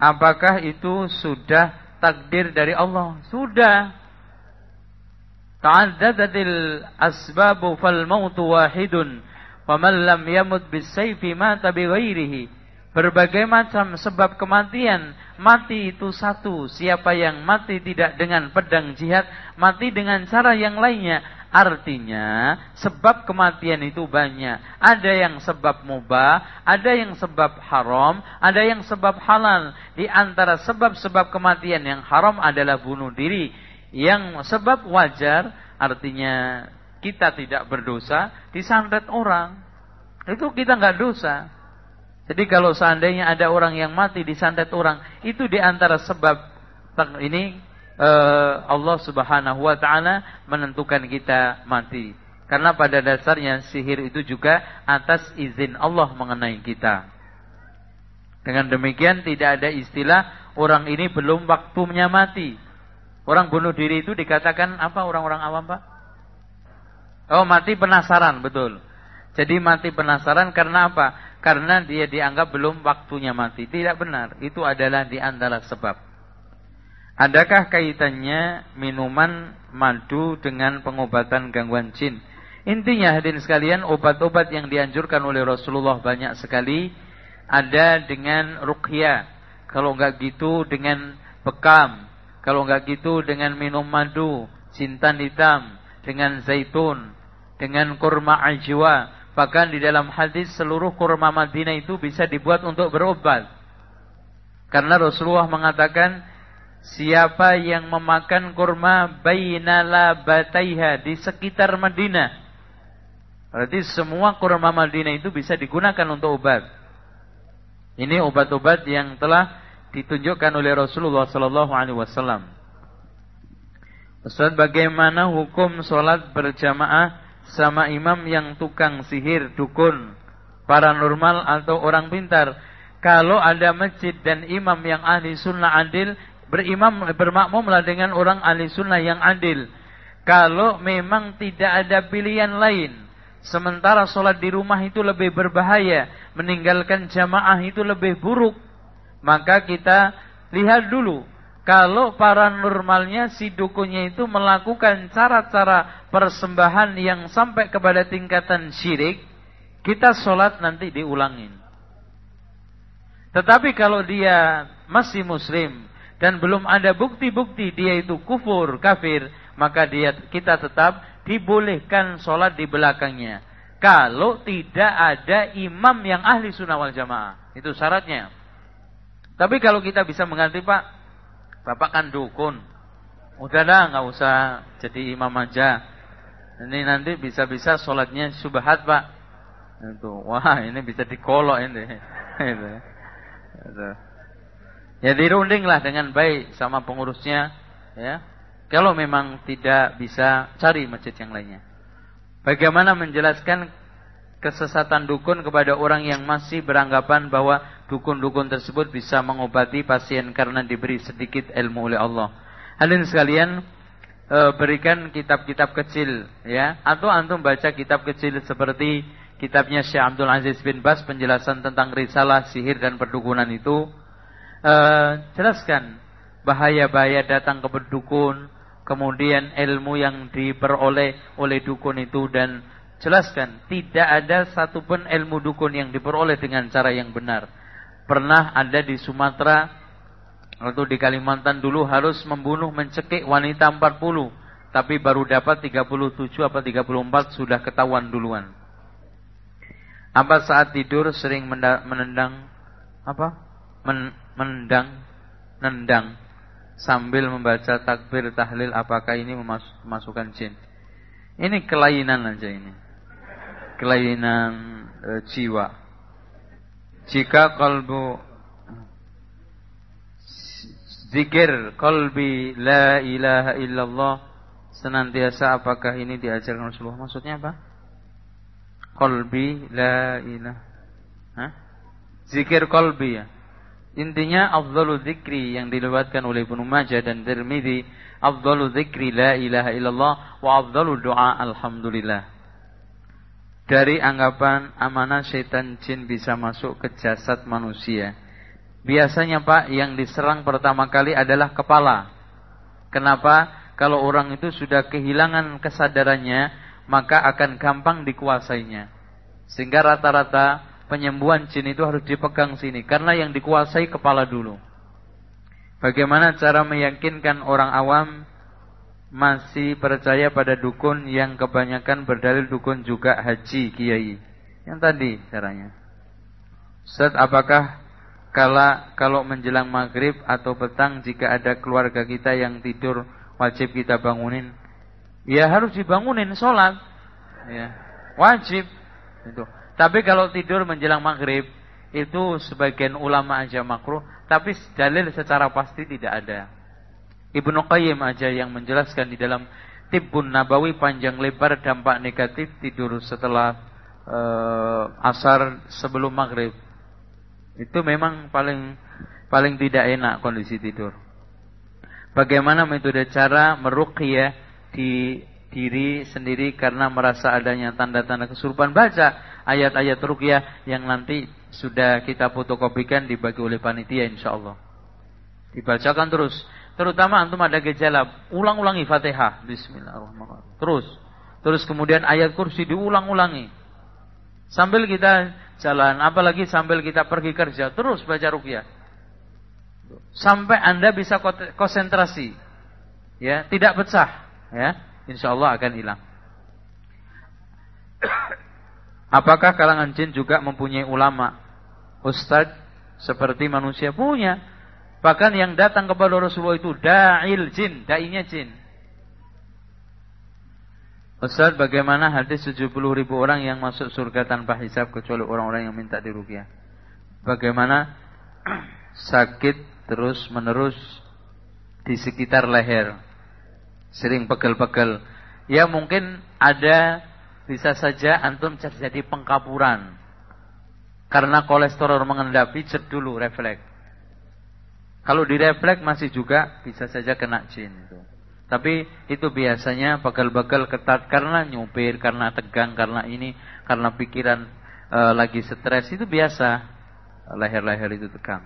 apakah itu sudah takdir dari Allah? Sudah. Ta'addadatil asbabu fal mautu wahidun. Faman lam yamut bisayfi mata bighairihi. Berbagai macam sebab kematian, mati itu satu. Siapa yang mati tidak dengan pedang jihad, mati dengan cara yang lainnya. Artinya, sebab kematian itu banyak. Ada yang sebab mubah, ada yang sebab haram, ada yang sebab halal. Di antara sebab-sebab kematian yang haram adalah bunuh diri yang sebab wajar artinya kita tidak berdosa disantet orang itu kita nggak dosa jadi kalau seandainya ada orang yang mati disantet orang itu di antara sebab ini uh, Allah Subhanahu Wa Taala menentukan kita mati karena pada dasarnya sihir itu juga atas izin Allah mengenai kita dengan demikian tidak ada istilah orang ini belum waktunya mati Orang bunuh diri itu dikatakan apa orang-orang awam Pak? Oh mati penasaran, betul. Jadi mati penasaran karena apa? Karena dia dianggap belum waktunya mati. Tidak benar. Itu adalah di antara sebab. Adakah kaitannya minuman madu dengan pengobatan gangguan jin? Intinya hadirin sekalian, obat-obat yang dianjurkan oleh Rasulullah banyak sekali. Ada dengan ruqyah. Kalau enggak gitu dengan bekam. Kalau enggak gitu dengan minum madu, jintan hitam, dengan zaitun, dengan kurma ajwa. Bahkan di dalam hadis seluruh kurma Madinah itu bisa dibuat untuk berobat. Karena Rasulullah mengatakan, siapa yang memakan kurma bainala bataiha di sekitar Madinah. Berarti semua kurma Madinah itu bisa digunakan untuk obat. Ini obat-obat yang telah ditunjukkan oleh Rasulullah sallallahu alaihi wasallam. Ustaz, bagaimana hukum sholat berjamaah sama imam yang tukang sihir, dukun, paranormal atau orang pintar? Kalau ada masjid dan imam yang ahli sunnah adil, berimam bermakmumlah dengan orang ahli sunnah yang adil. Kalau memang tidak ada pilihan lain, sementara sholat di rumah itu lebih berbahaya, meninggalkan jamaah itu lebih buruk, maka kita lihat dulu kalau paranormalnya si dukunnya itu melakukan cara-cara persembahan yang sampai kepada tingkatan syirik, kita sholat nanti diulangin. Tetapi kalau dia masih muslim dan belum ada bukti-bukti dia itu kufur, kafir, maka dia kita tetap dibolehkan sholat di belakangnya. Kalau tidak ada imam yang ahli sunnah wal jamaah. Itu syaratnya. Tapi kalau kita bisa mengganti Pak, Bapak kan dukun. Udah dah nggak usah jadi imam aja. Ini nanti bisa-bisa sholatnya subhat Pak. Itu, wah ini bisa dikolok ini. itu. Itu. Ya dirunding lah dengan baik sama pengurusnya. Ya, kalau memang tidak bisa cari masjid yang lainnya. Bagaimana menjelaskan kesesatan dukun kepada orang yang masih beranggapan bahwa dukun-dukun tersebut bisa mengobati pasien karena diberi sedikit ilmu oleh Allah. Hadirin sekalian, e, berikan kitab-kitab kecil ya atau antum baca kitab kecil seperti kitabnya Syekh Abdul Aziz bin Bas penjelasan tentang risalah sihir dan perdukunan itu e, jelaskan bahaya-bahaya datang ke dukun, kemudian ilmu yang diperoleh oleh dukun itu dan Jelaskan, tidak ada satupun ilmu dukun yang diperoleh dengan cara yang benar. Pernah ada di Sumatera atau di Kalimantan dulu harus membunuh mencekik wanita 40, tapi baru dapat 37 atau 34 sudah ketahuan duluan. Apa saat tidur sering menendang apa? Men menendang nendang sambil membaca takbir tahlil apakah ini memasukkan jin? Ini kelainan aja ini. Kelainan e, jiwa. Jika kalbu zikir kalbi la ilaha illallah senantiasa apakah ini diajarkan Rasulullah? Maksudnya apa? Qalbi la ilaha. Hah? Zikir qalbi ya. Intinya afdalu zikri yang dilewatkan oleh Ibnu Majah dan Tirmizi, afdalu zikri la ilaha illallah wa afdalu doa alhamdulillah. Dari anggapan amanah setan jin bisa masuk ke jasad manusia. Biasanya Pak yang diserang pertama kali adalah kepala. Kenapa? Kalau orang itu sudah kehilangan kesadarannya, maka akan gampang dikuasainya. Sehingga rata-rata penyembuhan jin itu harus dipegang sini karena yang dikuasai kepala dulu. Bagaimana cara meyakinkan orang awam masih percaya pada dukun yang kebanyakan berdalil dukun juga haji kiai? Yang tadi caranya. Ustaz, apakah kala kalau menjelang maghrib atau petang jika ada keluarga kita yang tidur wajib kita bangunin? Ya harus dibangunin sholat. Ya, wajib. Itu. Tapi kalau tidur menjelang maghrib itu sebagian ulama aja makruh, tapi dalil secara pasti tidak ada. Ibnu Qayyim aja yang menjelaskan di dalam Tibbun Nabawi panjang lebar dampak negatif tidur setelah uh, asar sebelum maghrib. Itu memang paling paling tidak enak kondisi tidur. Bagaimana metode cara meruqyah di diri sendiri karena merasa adanya tanda-tanda kesurupan baca ayat-ayat ruqyah yang nanti sudah kita fotokopikan dibagi oleh panitia insyaallah. Dibacakan terus, terutama antum ada gejala, ulang-ulangi Fatihah bismillahirrahmanirrahim. Terus. Terus kemudian ayat kursi diulang-ulangi. Sambil kita jalan, apalagi sambil kita pergi kerja, terus baca ruqyah. Sampai Anda bisa konsentrasi. Ya, tidak pecah, ya insya Allah akan hilang. Apakah kalangan jin juga mempunyai ulama? Ustadz seperti manusia punya. Bahkan yang datang kepada Rasulullah itu da'il jin, da'inya jin. Ustaz, bagaimana hadis 70 ribu orang yang masuk surga tanpa hisab kecuali orang-orang yang minta dirugiah? Bagaimana sakit terus menerus di sekitar leher? sering pegel-pegel. Ya mungkin ada bisa saja antum terjadi pengkapuran. Karena kolesterol mengendap, cek dulu refleks. Kalau di refleks masih juga bisa saja kena jin itu. Tapi itu biasanya pegel-pegel ketat karena nyupir, karena tegang, karena ini, karena pikiran e, lagi stres itu biasa leher-leher itu tegang.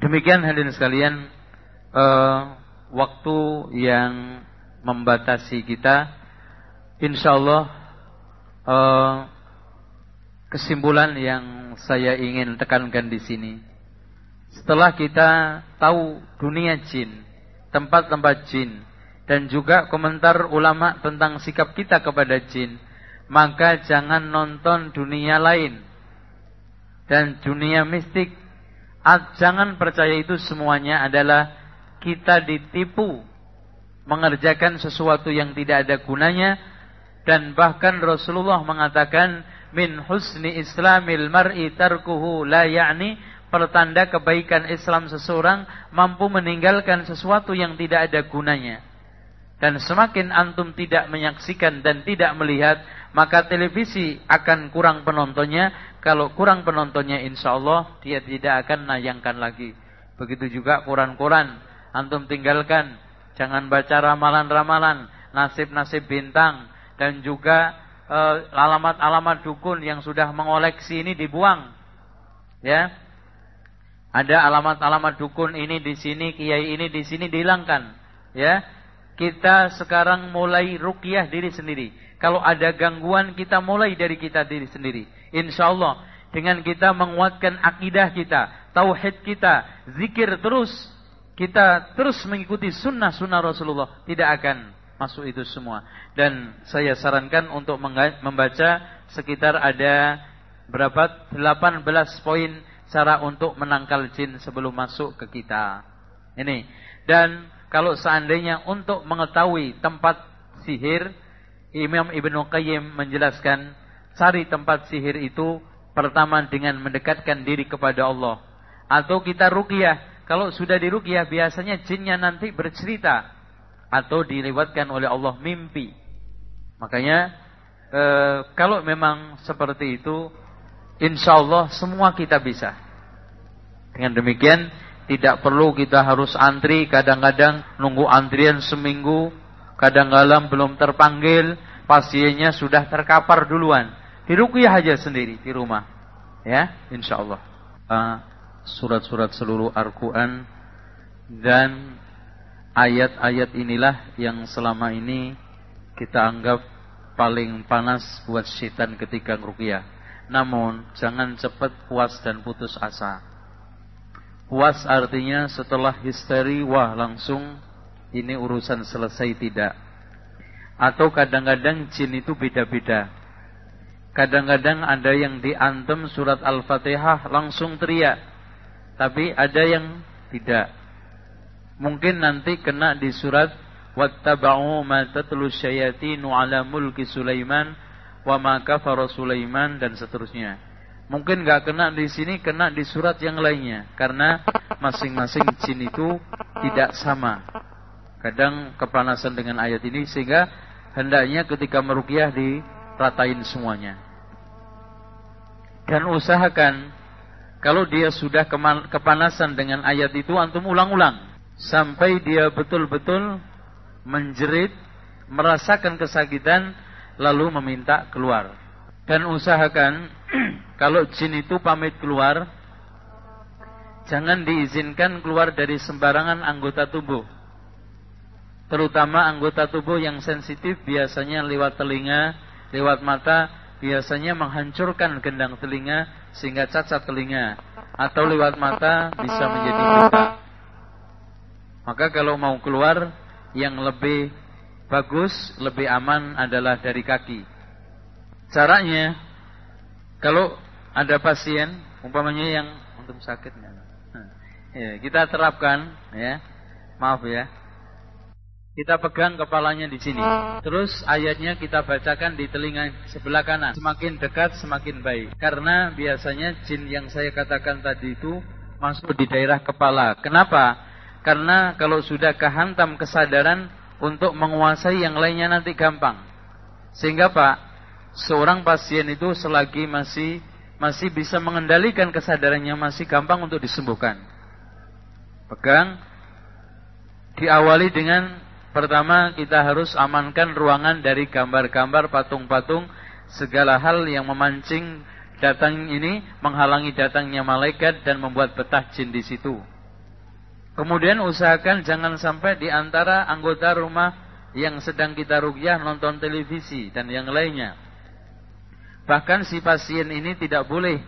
Demikian hadirin sekalian e, waktu yang membatasi kita, insya Allah uh, kesimpulan yang saya ingin tekankan di sini. Setelah kita tahu dunia jin, tempat-tempat jin, dan juga komentar ulama tentang sikap kita kepada jin, maka jangan nonton dunia lain dan dunia mistik. Jangan percaya itu semuanya adalah kita ditipu mengerjakan sesuatu yang tidak ada gunanya dan bahkan Rasulullah mengatakan min husni islamil mar'i tarkuhu la ya'ni pertanda kebaikan Islam seseorang mampu meninggalkan sesuatu yang tidak ada gunanya. Dan semakin antum tidak menyaksikan dan tidak melihat, maka televisi akan kurang penontonnya. Kalau kurang penontonnya insya Allah dia tidak akan nayangkan lagi. Begitu juga koran-koran antum tinggalkan. Jangan baca ramalan-ramalan, nasib-nasib bintang dan juga eh, alamat-alamat uh, dukun yang sudah mengoleksi ini dibuang. Ya. Ada alamat-alamat dukun ini di sini, kiai ini di sini dihilangkan. Ya. Kita sekarang mulai rukyah diri sendiri. Kalau ada gangguan kita mulai dari kita diri sendiri. Insya Allah dengan kita menguatkan akidah kita, tauhid kita, zikir terus kita terus mengikuti sunnah-sunnah Rasulullah, tidak akan masuk itu semua. Dan saya sarankan untuk membaca sekitar ada berapa 18 poin cara untuk menangkal jin sebelum masuk ke kita. Ini. Dan kalau seandainya untuk mengetahui tempat sihir, Imam Ibnu Qayyim menjelaskan cari tempat sihir itu pertama dengan mendekatkan diri kepada Allah. Atau kita ruqyah. Kalau sudah diruqyah biasanya jinnya nanti bercerita atau dilewatkan oleh Allah mimpi. Makanya e, kalau memang seperti itu, insya Allah semua kita bisa. Dengan demikian tidak perlu kita harus antri, kadang-kadang nunggu antrian seminggu, kadang-kadang belum terpanggil, pasiennya sudah terkapar duluan. Diruqyah aja sendiri di rumah. Ya, insya Allah. Uh, surat-surat seluruh Al-Quran dan ayat-ayat inilah yang selama ini kita anggap paling panas buat syaitan ketika ruqyah. Namun jangan cepat puas dan putus asa. Puas artinya setelah histeri wah langsung ini urusan selesai tidak. Atau kadang-kadang jin itu beda-beda. Kadang-kadang ada yang diantem surat Al-Fatihah langsung teriak. Tapi ada yang tidak. Mungkin nanti kena di surat wattaba'u ma tatlu syayatinu ala mulki Sulaiman wa ma kafara Sulaiman dan seterusnya. Mungkin nggak kena di sini, kena di surat yang lainnya karena masing-masing jin itu tidak sama. Kadang kepanasan dengan ayat ini sehingga hendaknya ketika meruqyah diratain semuanya. Dan usahakan kalau dia sudah kepanasan dengan ayat itu antum ulang-ulang sampai dia betul-betul menjerit, merasakan kesakitan, lalu meminta keluar. Dan usahakan kalau jin itu pamit keluar, jangan diizinkan keluar dari sembarangan anggota tubuh. Terutama anggota tubuh yang sensitif biasanya lewat telinga, lewat mata, biasanya menghancurkan gendang telinga sehingga cacat telinga. Atau lewat mata bisa menjadi buta. Maka kalau mau keluar yang lebih bagus, lebih aman adalah dari kaki. Caranya kalau ada pasien umpamanya yang untuk sakit ya, kita terapkan ya. Maaf ya. Kita pegang kepalanya di sini. Terus ayatnya kita bacakan di telinga sebelah kanan. Semakin dekat semakin baik. Karena biasanya jin yang saya katakan tadi itu masuk di daerah kepala. Kenapa? Karena kalau sudah kehantam kesadaran untuk menguasai yang lainnya nanti gampang. Sehingga Pak, seorang pasien itu selagi masih masih bisa mengendalikan kesadarannya masih gampang untuk disembuhkan. Pegang diawali dengan pertama kita harus amankan ruangan dari gambar-gambar patung-patung segala hal yang memancing datang ini menghalangi datangnya malaikat dan membuat betah jin di situ. Kemudian usahakan jangan sampai di antara anggota rumah yang sedang kita rukyah nonton televisi dan yang lainnya. Bahkan si pasien ini tidak boleh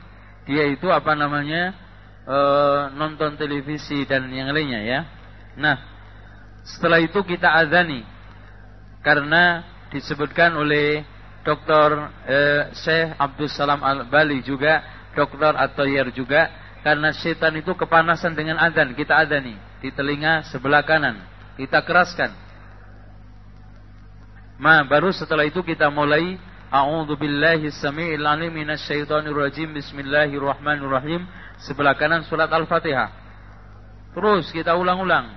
dia itu apa namanya e, nonton televisi dan yang lainnya ya. Nah, setelah itu kita azani karena disebutkan oleh Dr. E, Syekh Abdul Salam Al Bali juga, Dr. Atoyer juga karena setan itu kepanasan dengan adzan, kita adzani di telinga sebelah kanan. Kita keraskan. Ma baru setelah itu kita mulai A'udzu billahi samiil alim minasyaitonir rajim. Bismillahirrahmanirrahim. Sebelah kanan surat Al-Fatihah. Terus kita ulang-ulang.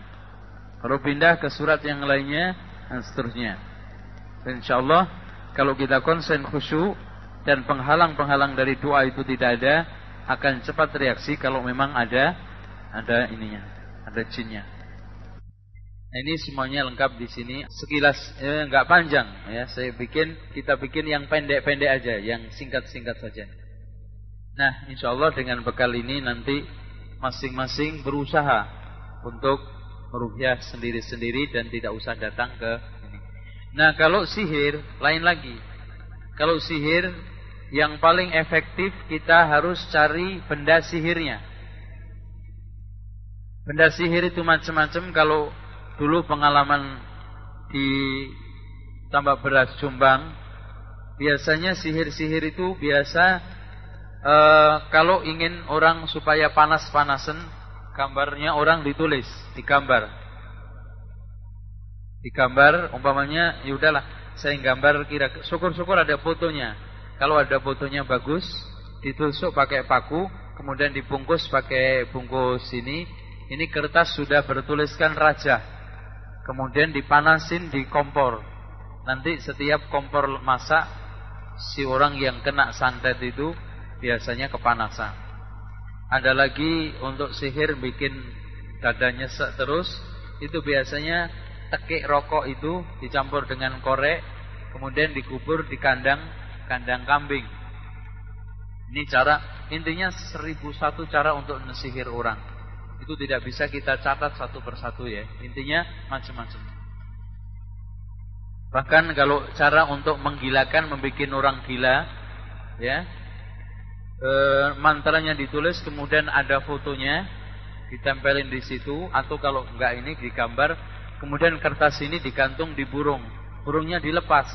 Kalau pindah ke surat yang lainnya dan seterusnya. Dan insyaallah kalau kita konsen khusyuk dan penghalang-penghalang dari doa itu tidak ada, akan cepat reaksi kalau memang ada ada ininya, ada jinnya. Nah, ini semuanya lengkap di sini. Sekilas eh, panjang ya. Saya bikin kita bikin yang pendek-pendek aja, yang singkat-singkat saja. Nah, insya Allah dengan bekal ini nanti masing-masing berusaha untuk meruhyah sendiri-sendiri dan tidak usah datang ke ini. Nah, kalau sihir lain lagi. Kalau sihir yang paling efektif kita harus cari benda sihirnya. Benda sihir itu macam-macam. Kalau dulu pengalaman di tambah beras Jombang biasanya sihir-sihir itu biasa uh, kalau ingin orang supaya panas-panasan gambarnya orang ditulis digambar digambar umpamanya ya udahlah saya gambar kira syukur-syukur ada fotonya kalau ada fotonya bagus ditusuk pakai paku kemudian dibungkus pakai bungkus ini ini kertas sudah bertuliskan raja kemudian dipanasin di kompor. Nanti setiap kompor masak si orang yang kena santet itu biasanya kepanasan. Ada lagi untuk sihir bikin dadanya nyesek terus, itu biasanya tekik rokok itu dicampur dengan korek, kemudian dikubur di kandang kandang kambing. Ini cara intinya seribu satu cara untuk nesihir orang itu tidak bisa kita catat satu persatu ya. Intinya macam-macam. Bahkan kalau cara untuk menggilakan, membuat orang gila, ya, e, mantranya ditulis, kemudian ada fotonya, ditempelin di situ, atau kalau enggak ini digambar, kemudian kertas ini digantung di burung, burungnya dilepas.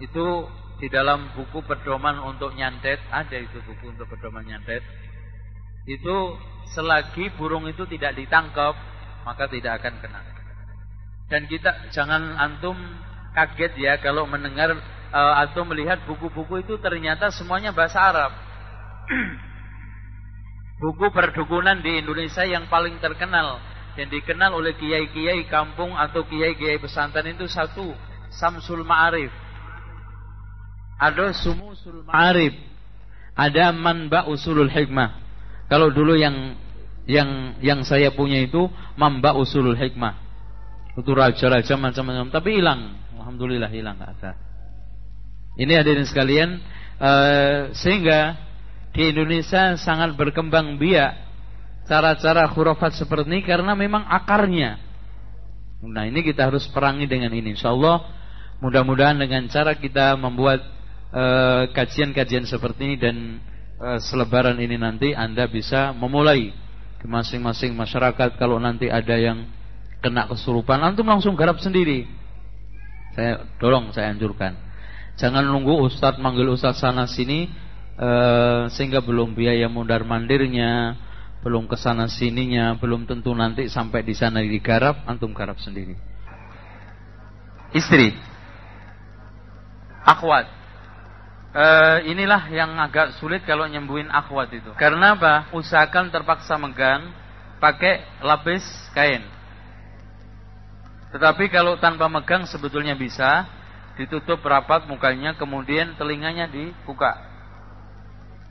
Itu di dalam buku pedoman untuk nyantet, ada itu buku untuk pedoman nyantet itu selagi burung itu tidak ditangkap maka tidak akan kena. Dan kita jangan antum kaget ya kalau mendengar uh, atau melihat buku-buku itu ternyata semuanya bahasa Arab. buku perdukunan di Indonesia yang paling terkenal yang dikenal oleh kiai-kiai kampung atau kiai-kiai pesantren itu satu Samsul Ma'arif. Ada Sumusul Ma'arif. Ada Manba Usulul Hikmah. Kalau dulu yang yang yang saya punya itu Mamba Usulul Hikmah. Itu raja-raja macam-macam, tapi hilang. Alhamdulillah hilang enggak ada. Ini hadirin sekalian, uh, sehingga di Indonesia sangat berkembang biak cara-cara khurafat seperti ini karena memang akarnya. Nah, ini kita harus perangi dengan ini. Insyaallah mudah-mudahan dengan cara kita membuat kajian-kajian uh, seperti ini dan Eh, selebaran ini nanti Anda bisa memulai ke masing-masing masyarakat kalau nanti ada yang kena kesurupan antum langsung garap sendiri. Saya dorong, saya anjurkan. Jangan nunggu ustadz manggil ustadz sana sini uh, sehingga belum biaya mundar mandirnya, belum ke sana sininya, belum tentu nanti sampai di sana digarap, antum garap sendiri. Istri, akhwat, Uh, inilah yang agak sulit kalau nyembuhin akhwat itu. Karena apa? Usahakan terpaksa megang pakai lapis kain. Tetapi kalau tanpa megang sebetulnya bisa ditutup rapat mukanya, kemudian telinganya dibuka.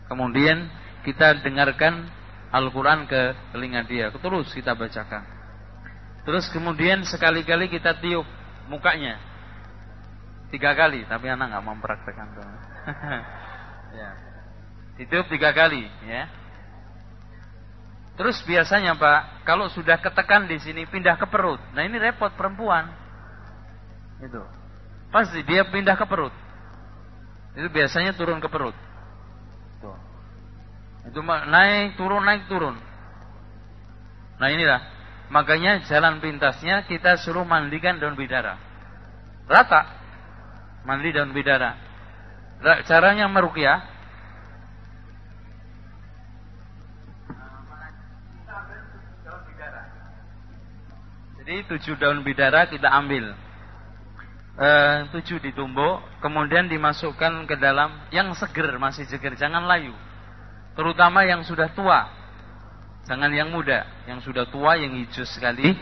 Kemudian kita dengarkan Al-Quran ke telinga dia. Terus kita bacakan. Terus kemudian sekali-kali kita tiup mukanya. Tiga kali, tapi anak nggak mempraktekkan. ya. Ditiup tiga kali, ya. Terus biasanya Pak, kalau sudah ketekan di sini pindah ke perut. Nah ini repot perempuan. Itu. Pasti dia pindah ke perut. Itu biasanya turun ke perut. Tuh. Itu naik turun naik turun. Nah inilah. Makanya jalan pintasnya kita suruh mandikan daun bidara. Rata. Mandi daun bidara. Caranya merukyah Jadi tujuh daun bidara kita ambil. E, Tujuh ditumbuk Kemudian dimasukkan ke dalam Yang seger, masih seger, jangan layu. Terutama yang sudah tua. Jangan yang muda. Yang sudah tua, yang hijau sekali.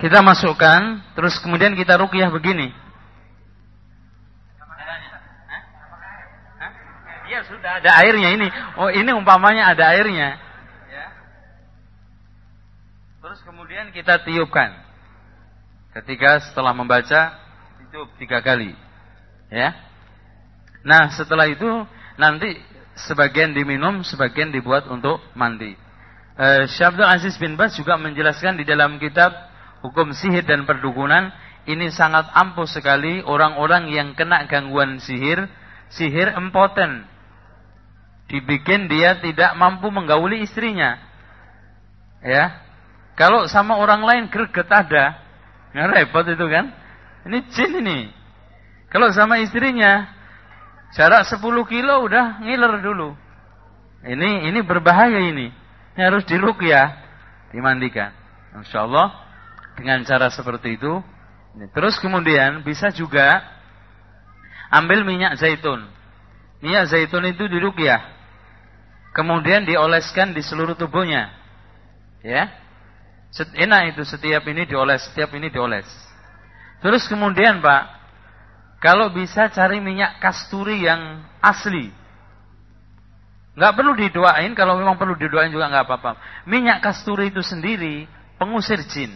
Kita masukkan Terus kemudian kita rukyah begini Iya sudah ada airnya ini. Oh ini umpamanya ada airnya. Ya. Terus kemudian kita tiupkan. Ketika setelah membaca tiup tiga kali. Ya. Nah setelah itu nanti sebagian diminum, sebagian dibuat untuk mandi. Uh, Syabdul Aziz bin Bas juga menjelaskan di dalam kitab Hukum Sihir dan Perdukunan ini sangat ampuh sekali orang-orang yang kena gangguan sihir, sihir impoten, dibikin dia tidak mampu menggauli istrinya. Ya. Kalau sama orang lain greget ada, Nggak repot itu kan? Ini jin ini. Kalau sama istrinya, jarak 10 kilo udah ngiler dulu. Ini ini berbahaya ini. Ini harus diruqyah, dimandikan. Insya Allah dengan cara seperti itu. Terus kemudian bisa juga ambil minyak zaitun. Minyak zaitun itu diruqyah. Kemudian dioleskan di seluruh tubuhnya. Ya. Enak itu setiap ini dioles, setiap ini dioles. Terus kemudian Pak, kalau bisa cari minyak kasturi yang asli. Nggak perlu didoain, kalau memang perlu didoain juga nggak apa-apa. Minyak kasturi itu sendiri pengusir jin.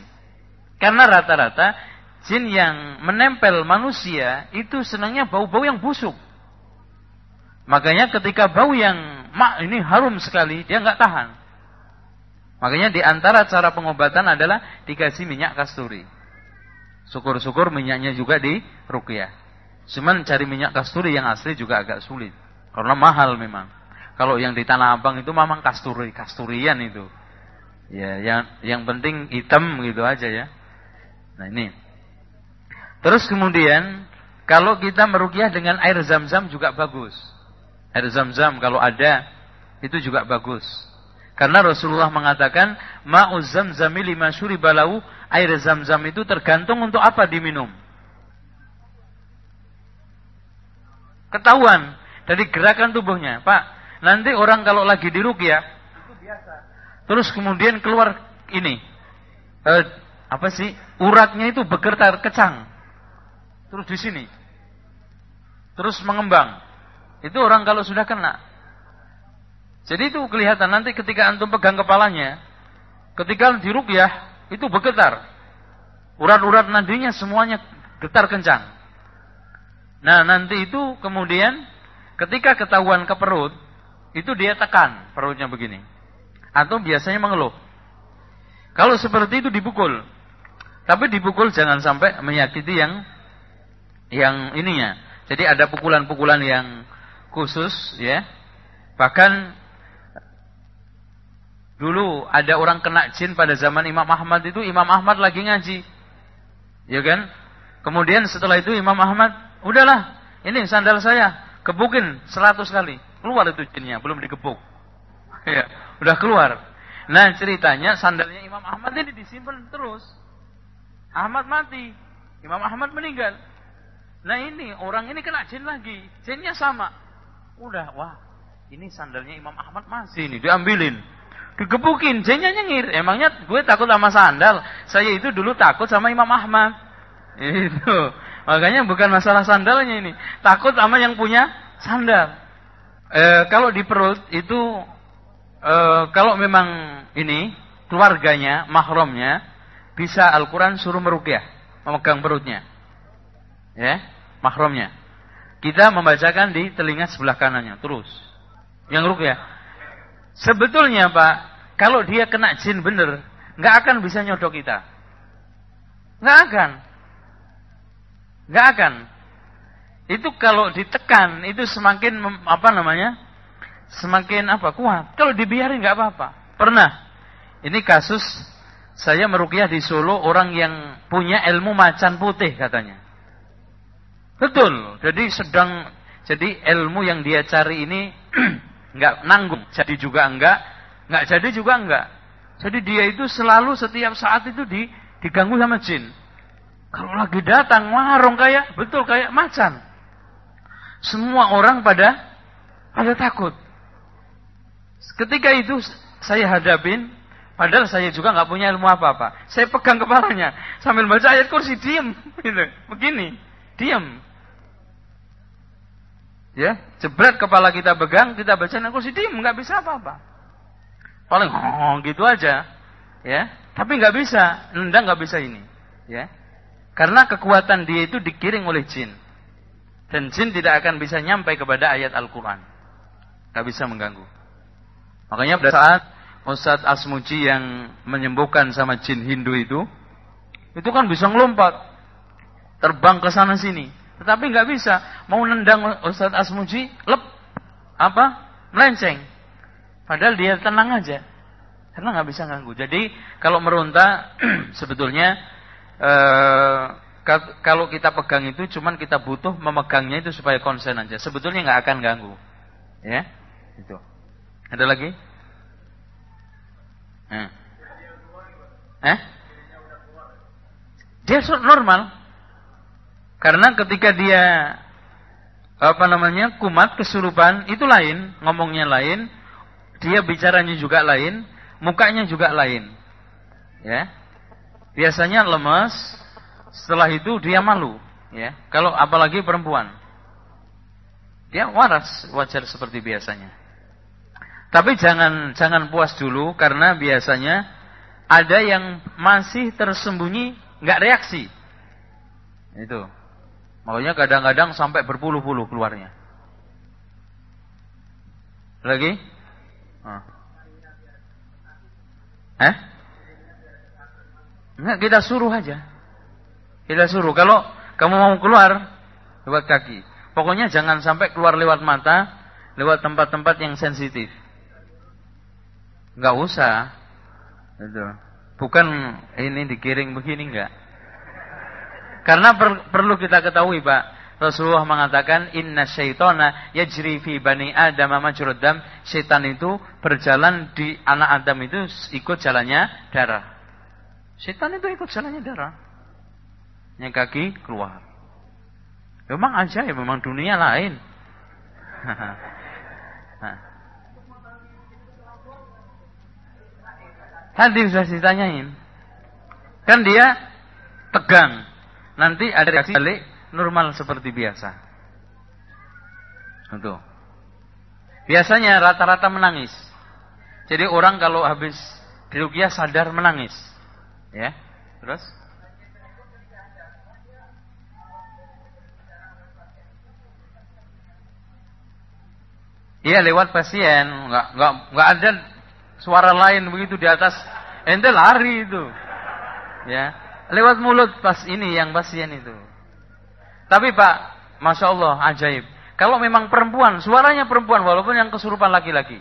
Karena rata-rata jin yang menempel manusia itu senangnya bau-bau yang busuk. Makanya ketika bau yang mak ini harum sekali, dia nggak tahan. Makanya di antara cara pengobatan adalah dikasih minyak kasturi. Syukur-syukur minyaknya juga di rukyah. Cuman cari minyak kasturi yang asli juga agak sulit. Karena mahal memang. Kalau yang di Tanah Abang itu memang kasturi, kasturian itu. Ya, yang yang penting hitam gitu aja ya. Nah ini. Terus kemudian kalau kita merukyah dengan air zam-zam juga bagus. Air zam-zam kalau ada itu juga bagus. Karena Rasulullah mengatakan ma'u zamzami lima balau air zam-zam itu tergantung untuk apa diminum. Ketahuan dari gerakan tubuhnya, Pak. Nanti orang kalau lagi di biasa. Terus kemudian keluar ini. Eh, apa sih? Uratnya itu bergetar kecang. Terus di sini. Terus mengembang. Itu orang kalau sudah kena. Jadi itu kelihatan nanti ketika antum pegang kepalanya, ketika di rukyah itu bergetar. Urat-urat nantinya semuanya getar kencang. Nah, nanti itu kemudian ketika ketahuan ke perut, itu dia tekan perutnya begini. Atau biasanya mengeluh. Kalau seperti itu dipukul. Tapi dipukul jangan sampai menyakiti yang yang ininya. Jadi ada pukulan-pukulan yang khusus ya. Bahkan dulu ada orang kena jin pada zaman Imam Ahmad itu Imam Ahmad lagi ngaji. Ya kan? Kemudian setelah itu Imam Ahmad, udahlah, ini sandal saya, kebukin seratus kali. Keluar itu jinnya, belum digebuk. ya, udah keluar. Nah, ceritanya sandalnya Imam Ahmad ini disimpan terus. Ahmad mati. Imam Ahmad meninggal. Nah ini, orang ini kena jin lagi. Jinnya sama. Udah, wah. Ini sandalnya Imam Ahmad masih ini. Diambilin. Digebukin. Jinnya nyengir. Emangnya gue takut sama sandal. Saya itu dulu takut sama Imam Ahmad. Itu. Makanya bukan masalah sandalnya ini. Takut sama yang punya sandal. E, kalau di perut itu e, kalau memang ini keluarganya, mahramnya bisa Al-Qur'an suruh meruqyah, memegang perutnya. Ya, mahramnya. Kita membacakan di telinga sebelah kanannya terus. Yang ruqyah. Sebetulnya Pak, kalau dia kena jin bener, nggak akan bisa nyodok kita. Nggak akan. Nggak akan. Itu kalau ditekan itu semakin apa namanya? Semakin apa? kuat. Kalau dibiarin nggak apa-apa. Pernah. Ini kasus saya merukyah di Solo orang yang punya ilmu macan putih katanya. Betul. Jadi sedang jadi ilmu yang dia cari ini nggak nanggung. Jadi juga enggak, nggak jadi juga enggak. Jadi dia itu selalu setiap saat itu di, diganggu sama jin. Kalau lagi datang warung kayak betul kayak macan. Semua orang pada pada takut. Ketika itu saya hadapin, padahal saya juga nggak punya ilmu apa-apa. Saya pegang kepalanya sambil baca ayat kursi, diam, gitu. begini, diam. Ya, jebret kepala kita pegang, kita baca kursi, diam, nggak bisa apa-apa. Paling oh, gitu aja, ya. Tapi nggak bisa, nendang nggak bisa ini, ya. Karena kekuatan dia itu dikiring oleh jin. Dan jin tidak akan bisa nyampai kepada ayat Al-Quran. Tidak bisa mengganggu. Makanya pada saat Ustadz Asmuji yang menyembuhkan sama jin Hindu itu, itu kan bisa ngelompat. Terbang ke sana sini. Tetapi nggak bisa. Mau nendang Ustadz Asmuji, lep. Apa? Melenceng. Padahal dia tenang aja. Karena nggak bisa ganggu. Jadi kalau meronta sebetulnya eh, kalau kita pegang itu cuman kita butuh memegangnya itu supaya konsen aja. Sebetulnya nggak akan ganggu. Ya. Itu. Ada lagi? Eh? Eh? Dia normal. Karena ketika dia apa namanya kumat kesurupan itu lain, ngomongnya lain, dia bicaranya juga lain, mukanya juga lain. Ya. Biasanya lemas, setelah itu dia malu, ya. Kalau apalagi perempuan. Dia waras, wajar seperti biasanya. Tapi jangan jangan puas dulu karena biasanya ada yang masih tersembunyi nggak reaksi. Itu. Makanya kadang-kadang sampai berpuluh-puluh keluarnya. Lagi? Eh? Enggak, kita suruh aja. Kita suruh. Kalau kamu mau keluar, lewat kaki. Pokoknya jangan sampai keluar lewat mata, lewat tempat-tempat yang sensitif. Enggak usah. Itu. Bukan ini dikiring begini enggak. Karena per, perlu kita ketahui Pak, Rasulullah mengatakan inna syaitana yajri fi bani adam majrud dam. Setan itu berjalan di anak Adam itu ikut jalannya darah. Setan itu ikut jalannya darah. Yang kaki keluar. Memang aja ya, memang dunia lain. Tadi sudah ditanyain. Kan dia tegang nanti ada reaksi balik normal seperti biasa. Itu. Biasanya rata-rata menangis. Jadi orang kalau habis dirukyah sadar menangis. Ya. Terus? Iya lewat pasien, nggak nggak nggak ada suara lain begitu di atas, ente lari itu, ya Lewat mulut pas ini yang pasien itu. Tapi Pak, Masya Allah, ajaib. Kalau memang perempuan, suaranya perempuan walaupun yang kesurupan laki-laki.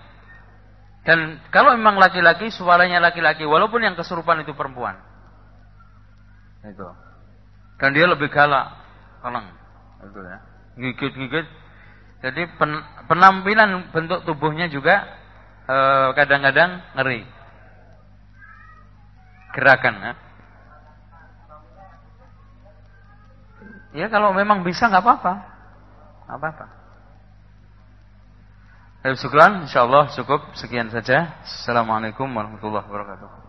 Dan kalau memang laki-laki, suaranya laki-laki walaupun yang kesurupan itu perempuan. Itu. Dan dia lebih galak. Tolong. Itu ya. Gigit-gigit. Jadi pen, penampilan bentuk tubuhnya juga eh, kadang-kadang eh, ngeri. Gerakan. Ya. Ya kalau memang bisa nggak apa-apa. Nggak apa-apa. Baik, syukran. Insyaallah cukup sekian saja. Assalamualaikum warahmatullahi wabarakatuh.